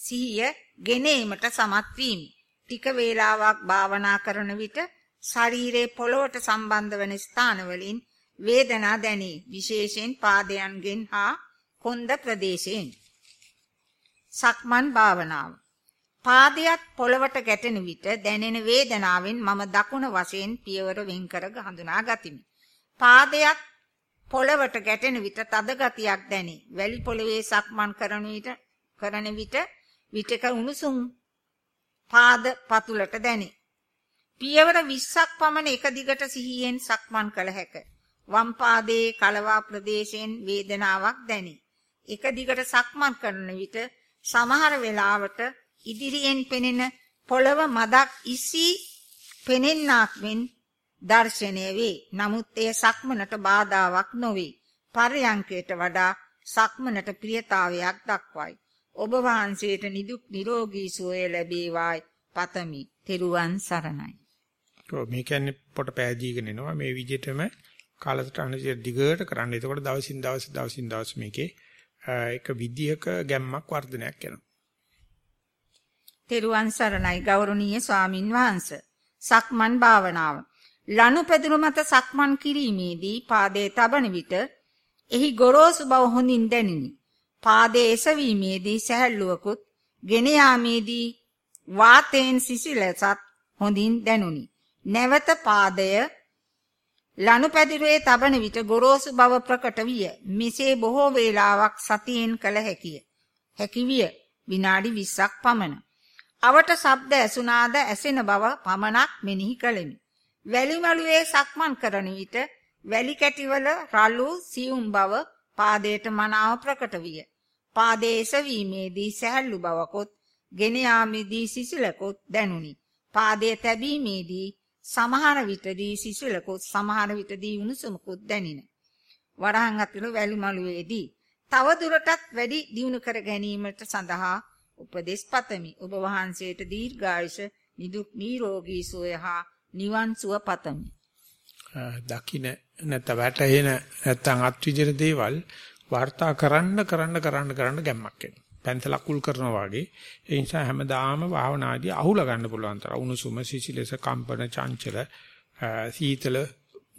සිහිය ගෙනීමට සමත් වීමි. ටික වේලාවක් භාවනා කරන විට ශරීරයේ පොළොවට සම්බන්ධ වන ස්ථානවලින් වේදනා දැනේ. විශේෂයෙන් පාදයන්ගෙන් හා කොන්ද ප්‍රදේශයෙන්. සක්මන් භාවනාව පාදයක් පොළවට ගැටෙන විට දැනෙන වේදනාවෙන් මම දකුණ වශයෙන් පියවර වෙන් කර හඳුනා ගතිමි. පාදයක් පොළවට ගැටෙන විට තද ගතියක් දැනේ. වැලි පොළවේ සක්මන් කරන විට කරන විට විටක උණුසුම් පාද පතුලට දැනේ. පියවර 20ක් පමණ එක දිගට සිහියෙන් සක්මන් කළ හැක. වම් පාදයේ කලවා ප්‍රදේශයෙන් වේදනාවක් දැනේ. එක දිගට සක්මන් කරන විට සමහර වෙලාවට ඉදිරියෙන් පෙනෙන පොළව මදක් ඉසි පෙනෙන්නාක් මෙන් දර්ශනය වේ. නමුත් එය සක්මනට බාධාවක් නොවේ. පර්යංකයට වඩා සක්මනට ප්‍රියතාවයක් දක්වයි. ඔබ වහන්සේට නිදුක් නිරෝගී සුවය ලැබේවායි පතමි. තෙරුවන් සරණයි. ඔව් මේ කියන්නේ පොට පෑදීගෙන එනවා මේ විදිහටම කාලසට අනුසය දිගට කරන්න. එතකොට දවසින් දවස දවසින් දවස මේකේ එක විදිහක ගැම්මක් වර්ධනයක් වෙනවා. තෙරුවන් සරණයි ගෞරවනීය ස්වාමින් වහන්සේ. සක්මන් භාවනාව. ලනුපැදුරු මත සක්මන් කිරීමේදී පාදයේ තබන විට එහි ගොරෝසු බව හොඳින් දැනිනි. පාදයේ එසවීමේදී සැහැල්ලුවකුත්, ගෙන යාමේදී වාතයෙන් සිසිලසත් හොඳින් දැනුනි. නැවත පාදය ලනුපැදුරේ තබන විට ගොරෝසු බව ප්‍රකට විය. මෙසේ බොහෝ වේලාවක් සතියෙන් කළ හැකිය. හැකි විය. විනාඩි 20ක් පමණ. අවට ශබ්ද ඇසුනාද ඇසෙන බව පමණක් මෙනෙහි කළෙමි. වැලි මළුවේ සක්මන් කරන විට වැලි කැටිවල රළු සියුම් බව පාදයට මනාව ප්‍රකට විය. පාදයේ එසවීමේදී සැහැල්ලු බවකොත්, ගෙන යාමේදී සිසිලකොත් දැනුනි. පාදයේ තැබීමේදී සමහර විටදී සිසිලකොත් සමහර විටදී උණුසුමකුත් දැනින. වරහන් අතුළු වැලි මළුවේදී තව දුරටත් වැඩි දියුණු කර ගැනීමට සඳහා උපදෙස් පතමි. ඔබ වහන්සේට දීර්ඝායුෂ නිදුක් නිරෝගී සුවය හා නිවන් සුව පතමි. දකින්න නැත්නම් වැටෙන නැත්නම් අත්විදින දේවල් වාර්තා කරන්න කරන්න කරන්න කරන්න ගැම්මක් එනවා. පැන්සලක් කුල් කරනවා වගේ. ඒ නිසා හැමදාම භාවනාදී අහුල ගන්න පුළුවන් තරම් උණුසුම සිසිලස කම්පන චංචල සීතල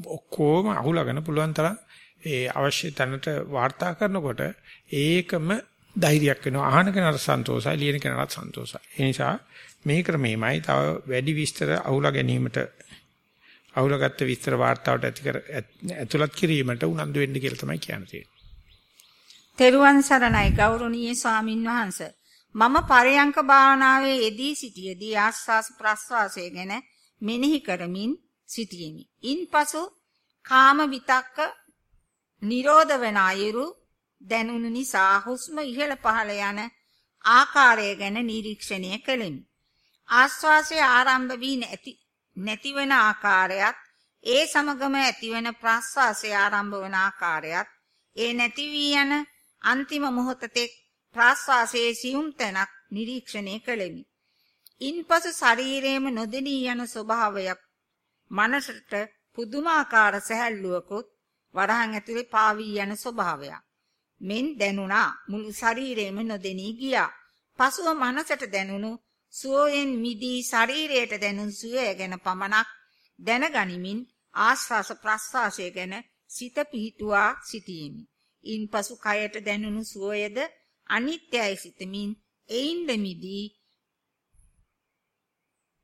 ඔක්කොම අහුලගෙන පුළුවන් තරම් ඒ අවශ්‍ය තැනට වාර්තා කරනකොට ඒකම ධෛර්යයක් වෙනවා. අහන කෙනාට සන්තෝෂයි ලියන කෙනාට සන්තෝෂයි. ඒ නිසා මේ ක්‍රමෙමයි තව වැඩි විස්තර අහුලා ගැනීමට අහුලාගත්ත විස්තර වාර්තාවට ඇති කර ඇතුළත් කිරීමට උනන්දු වෙන්න කියලා තමයි කියන්නේ තෙරුවන් සරණයි ගෞරවනීය ස්වාමින් වහන්සේ. මම පරයන්ක භාවනාවේ යෙදී සිටියේදී ආස්වාස් ප්‍රස්වාසය ගැන මෙනෙහි කරමින් සිටියෙමි. ඉන්පසු කාම විතක්ක නිරෝධ වන අයුරු දැනුණු නිසා හුස්ම ඉහළ පහළ යන ආකාරය ගැන නිරීක්ෂණය කළෙමි. ආශ්වාසය ආරම්භ වී නැති නැතිවන ආකාරයත් ඒ සමගම ඇතිවන ප්‍රශ්වාසය ආරම්භ වන ආකාරයත් ඒ නැති වී යන අන්තිම මොහොතේ ප්‍රශ්වාසයේ සියුම් තැනක් නිරීක්ෂණය කළෙමි. ඉන්පසු ශරීරයේම නොදෙනී යන ස්වභාවයක් මනසට පුදුමාකාර සැහැල්ලුවකුත් වරහන් ඇතුලේ පාවී යන ස්වභාවයක් මෙන් දැනුණා මුළු ශරීරයම නොදෙනී ගියා. පසුව මනසට දැනුණු සුවයෙන් මිදී ශරීරයට දැනුණු සුවය ගැන පමණක් දැනගනිමින් ආශ්වාස ප්‍රශ්වාසය ගැන සිත පිහිටුවා සිටියෙමි. ඉන්පසු කයට දැනුණු සුවයද අනිත්‍යයි සිතමින් එයින්ද මිදී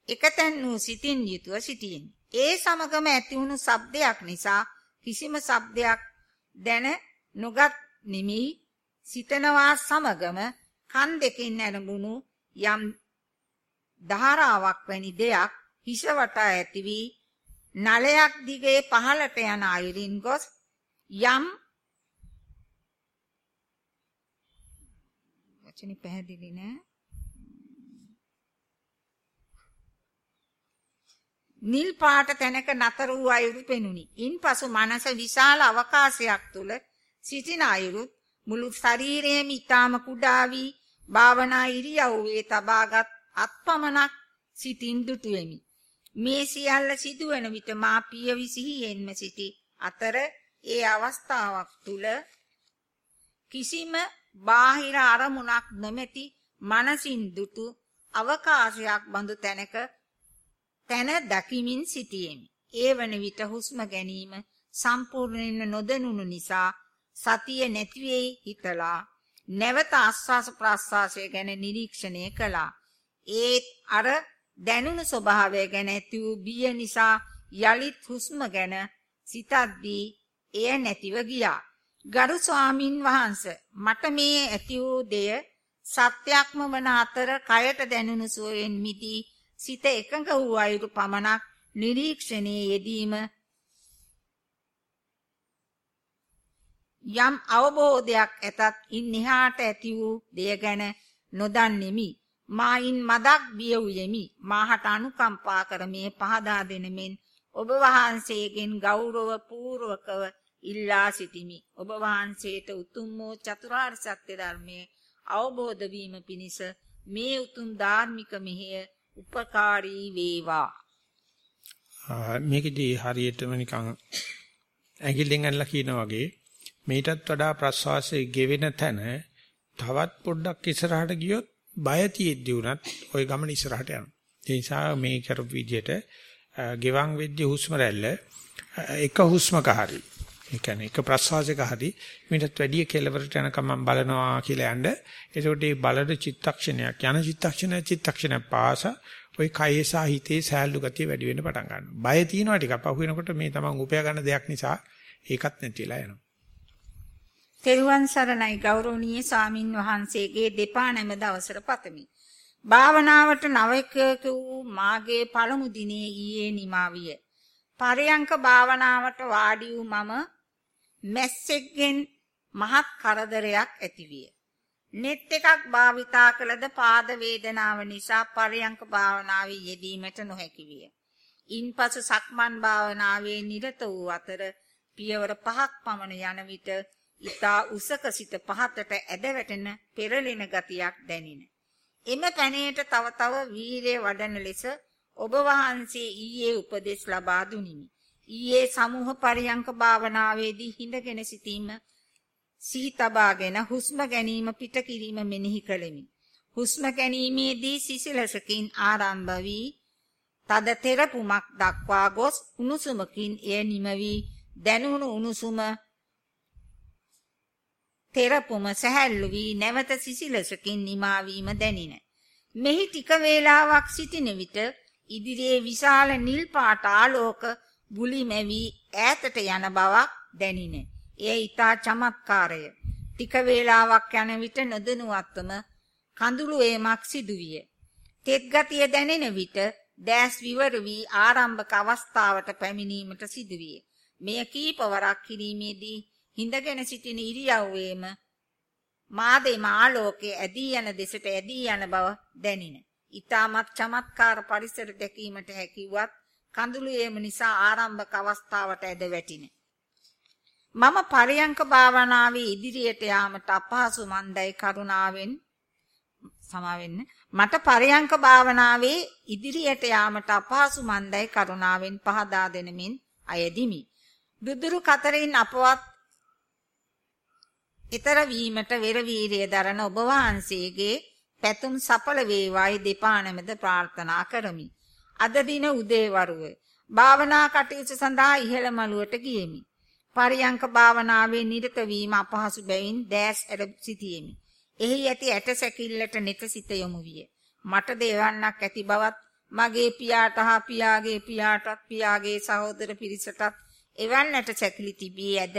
එකතෙන් වූ සිතින් යුතුව සිටියෙමි. ඒ සමගම ඇති වුණු ශබ්දයක් නිසා කිසිම ශබ්දයක් දැන නොගත් නිමි සිතනවා සමගම කන් දෙකින් ඇරඹුණු යම් ධාරාවක් වැනි දෙයක් හිස වටා ඇති වී නලයක් දිගේ පහළට යන අයුරින් ගොස් යම් වචනේ පැහැදිලි නෑ නිල් පාට තැනක නතර වූ අයුරු පෙනුනි. ඉන්පසු මනස විශාල අවකාශයක් තුල සිටින අයුරුත් මුළු ශරීරයේම ඊටාම කුඩා වී භාවනා ඉරියව්වේ තබාගත් අත්පමණක් සිතින් දුටුවෙමි. මේ සියල්ල සිදුවන විට මා පියවි සිහියෙන්ම සිටි අතර ඒ අවස්ථාවක් තුල කිසිම බාහිර අරමුණක් නොමැති මනසින් දුටු අවකාශයක් බඳු තැනක තැන දකිමින් සිටියෙමි. ඒ වන විට හුස්ම ගැනීම සම්පූර්ණයෙන්ම නොදැනුණු නිසා සතිය නැති වෙයි හිතලා නැවත ආස්වාස ප්‍රාස්වාසය ගැන නිරීක්ෂණය කළා. ඒත් අර දැනුණු ස්වභාවය ගැන ඇති වූ බිය නිසා යලිත් හුස්ම ගැන සිතද්දී එය නැතිව ගියා. ගරු ස්වාමින් වහන්සේ මට මේ ඇති වූ දෙය සත්‍යක්ම වන අතර කයට දැනුණු සුවයෙන් මිදී සිත එකඟ වූ අයුරු පමණක් නිරීක්ෂණයේ යෙදීම යම් අවබෝධයක් ඇතත් ඉන්හිහාට ඇති වූ දෙය ගැන නොදන්නෙමි. මායින් මදක් බිය වූයෙමි. මාහට අනුකම්පා කර මේ පහදා දෙනමින් ඔබ වහන්සේගෙන් ගෞරව පූර්වකව ඉල්ලා සිටිමි. ඔබ වහන්සේට උතුම් වූ චතුරාර්ය සත්‍ය ධර්මයේ අවබෝධ වීම පිණිස මේ උතුම් ධාර්මික මෙහෙය උපකාරී වේවා. මේකදී හරියටම නිකන් ඇඟිල්ලෙන් අල්ලලා කියනා වගේ මේටත් වඩා ප්‍රස්වාසයේ ගෙවෙන තැන තවත් පොඩ්ඩක් ඉස්සරහට ගියොත් බය තියෙද්දි උනත් ওই ගමන ඉස්සරහට යනවා. ඒ නිසා මේ කරපු විදිහට ගෙවන් වෙද්දී හුස්ම රැල්ල එක හුස්මක හරි ඒ කියන්නේ එක ප්‍රස්වාසයක හරි මේකට වැඩි කෙලවරට යනකම් මම බලනවා කියලා යන්න. එතකොට මේ බලන චිත්තක්ෂණයක් යන චිත්තක්ෂණය චිත්තක්ෂණය පාස ওই කයේ සහ හිතේ සෑහළු ගතිය වැඩි වෙන්න පටන් ගන්නවා. බය තියෙනවා ටිකක්. පහු වෙනකොට මේ තමන් උපයා ගන්න දෙයක් නිසා ඒකත් නැතිලා යනවා. තෙරුවන් සරණයි ගෞරවනීය ස්වාමින් වහන්සේගේ දෙපා නැමද අවසර පතමි. භාවනාවට නවක වූ මාගේ පළමු දිනේ ඊයේ නිමාවිය. පරයන්ක භාවනාවට වාඩි වූ මම මැස්සෙක්ගෙන් මහත් කරදරයක් ඇතිවිය. net එකක් භාවිතා කළද පාද වේදනාව නිසා පරයන්ක භාවනාවේ යෙදීමට නොහැකි විය. ඉන්පසු සක්මන් භාවනාවේ නිරත වූ අතර පියවර පහක් පමණ යන විට ඊතා උසක සිට පහතට ඇද වැටෙන පෙරලෙන ගතියක් දැනින. එම පැනේට තව තව වීරය වඩන ලෙස ඔබ වහන්සේ ඊයේ උපදෙස් ලබා දුනිමි. ඊයේ සමූහ පරියංක භාවනාවේදී හිඳගෙන සිටීම සිහි තබාගෙන හුස්ම ගැනීම පිට කිරීම මෙනෙහි කළෙමි. හුස්ම ගැනීමේදී සිසිලසකින් ආරම්භ වී තද තෙරපුමක් දක්වා ගොස් උණුසුමකින් එය නිම වී දැනුණු උණුසුම තෙරපුම සැහැල්ලු වී නැවත සිසිලසකින් නිමා වීම දැනින. මෙහි ටික වේලාවක් සිටින විට ඉදිරියේ විශාල නිල් පාට ආලෝක බුලිමැවි ඈතට යන බවක් දැනින. එය ඊටා චමත්කාරය. ටික වේලාවක් යන විට නොදැනුවත්වම කඳුළු වේමක් සිදුවිය. තෙත් ගතිය දැනෙන විට දැස් විවර වී ආරම්භක අවස්ථාවට පැමිණීමට සිදුවිය. මෙය කීපවරක් කිරීමේදී හිඳගෙන සිටින ඉරියව්වේම මාදේම ආලෝකයේ ඇදී යන දෙසට ඇදී යන බව දැනින. ඊටමත් චමත්කාර පරිසර දැකීමට හැකියවත් කඳුළු ඒම නිසා ආරම්භක අවස්ථාවට ඇද වැටින. මම පරියංක භාවනාවේ ඉදිරියට යාමට අපහසු මන්දයි කරුණාවෙන් සමාවෙන්න මට පරියංක භාවනාවේ ඉදිරියට යාමට අපහසු මන්දයි කරුණාවෙන් පහදා දෙනමින් අයදිමි. දුදුරු කතරින් අපවත් ඊතර වීමට වෙර වීරිය දරන ඔබ වහන්සේගේ පැතුම් සඵල වේවායි දෙපා නැමෙද ප්‍රාර්ථනා කරමි. අද දින උදේවරුව භාවනා කටයුතු සඳහා ඉහළ මළුවට ගියෙමි. පරියංක භාවනාවේ නිරත වීම අපහසු බැවින් දැස් ඇර සිටියෙමි. එහි ඇති ඇට සැකිල්ලට net සිත යොමු විය. මට දෙවන්නක් ඇති බවත් මගේ පියාට හා පියාගේ පියාටත් පියාගේ සහෝදර පිරිසටත් එවන්නට සැකිලි තිබී ඇද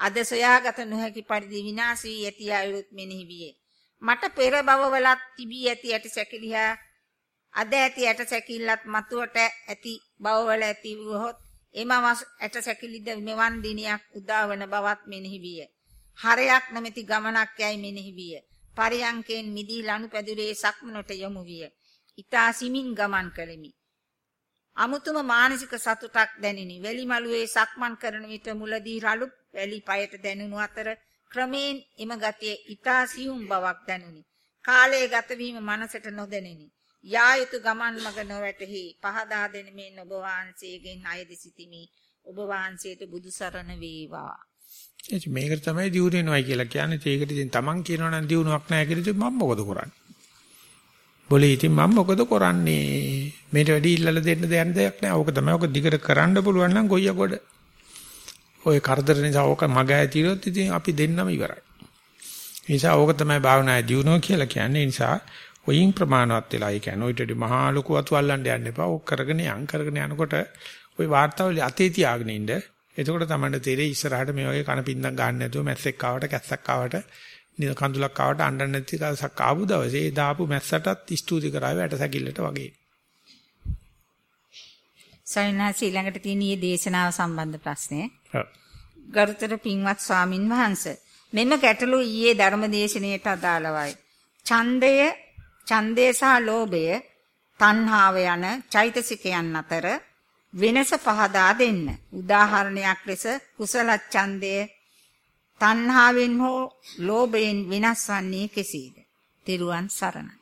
අද සොයාගත නොහැකි පරිදි විනාශ වී ඇති අයුරුත් මෙනෙහි විය. මට පෙර භවවලත් තිබී ඇති ඇට සැකිලිහා අද ඇති ඇට සැකිල්ලත් මතුවට ඇති බවවල ඇති වූහොත් එම ඇට සැකිලිද මෙවන් දිනයක් උදාවන බවත් මෙනෙහි විය. හරයක් නැමැති ගමනක් යයි මෙනෙහි විය. පරියංකෙන් මිදී ලනුපැදුරේ සක්මනට යොමු විය. ඊතා සිමින් ගමන් කළෙමි. අමුතුම මානසික සතුටක් දැනිනි. වැලිමලුවේ සක්මන් කරන විට මුලදී රළු වැලි පයට දැනුණු අතර ක්‍රමයෙන් එම ගතිය ඊතා සියුම් බවක් දැනුනි. කාලයේ ගත වීම මනසට නොදැනිනි. යා යුතු ගමන් මඟ නොවැටහි පහදා දෙන මේ ඔබ වහන්සේගෙන් අයද සිටිමි. ඔබ වහන්සේට බුදු සරණ වේවා. එච මේකට තමයි දියුණු වෙනවයි කියලා කියන්නේ. ඒකට ඉතින් Taman කියනවා නම් දියුණුවක් නැහැ කියලා ඉතින් මම මොකද කරන්නේ? බොලේ ඉතින් මම මොකද කරන්නේ? මේට වැඩි ඉල්ලලා දෙන්න දෙයක් නැහැ. ඕක තමයි. ඕක දිගට කරන්න පුළුවන් නම් ගොයිය ගොඩ. ඔය කරදර නිසා ඕක මග ඇතිරොත් ඉතින් අපි දෙන්නම ඉවරයි. ඒ නිසා ඕක තමයි භාවනායේ දියුණුව කියලා කියන්නේ. ඒ නිසා ඔයින් ප්‍රමාණවත් වෙලා ඒ කියන්නේ ඔයිටදී මහා ලොකු අතු අල්ලන්න යන්න එපා. ඕක කරගෙන යන් කරගෙන යනකොට ওই වார்த்தාවල අතේ තියාගෙන ඉන්න. එතකොට තමයි තේරෙයි ඉස්සරහට මේ වගේ කන පින්දම් ගන්න නැතුව මැස්සෙක් ආවට කැස්සක් ආවට නිල කඳුලක් ආවට අඬන්න නැති කසක් ආපු දවසේ දාපු මැස්සටත් ස්තුති කරාවේ ඇට සැකිල්ලට වගේ. සයන්හස ඊළඟට තියෙන ඊයේ දේශනාව සම්බන්ධ ප්‍රශ්නය. ගරුතර පින්වත් ස්වාමින් වහන්සේ මෙම ගැටලු ඊයේ ධර්මදේශනයට අදාළවයි. ඡන්දය ඡන්දය සහ ලෝභය තණ්හාව යන චෛතසිකයන් අතර වෙනස පහදා දෙන්න. උදාහරණයක් ලෙස කුසල ඡන්දය තණ්හාවෙන් හෝ ලෝභයෙන් වෙනස් වන්නේ කෙසේද? තෙරුවන් සරණයි.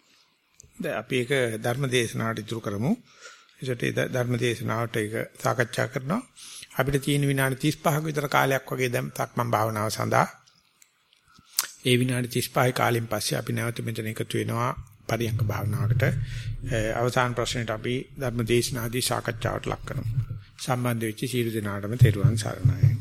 දැන් අපි ඒක ධර්ම දේශනාවට ඉතුරු කරමු. ඒකට ඒ ධර්ම දේශනාවට ඒක සාකච්ඡා කරනවා. අපිට තියෙන විනාඩි 35ක විතර කාලයක් වගේ දැන් තක්මන් භාවනාව සඳහා ඒ විනාඩි 35 කාලෙන් පස්සේ අපි නැවත මෙතන එකතු වෙනවා පරියංග භාවනාවකට අවසාන ප්‍රශ්නෙට අපි ධර්ම දේශනාදී සාකච්ඡාවට ලක් කරමු. සම්බන්ධ වෙච්ච සීල දෙනාටම තෙරුවන් සරණයි.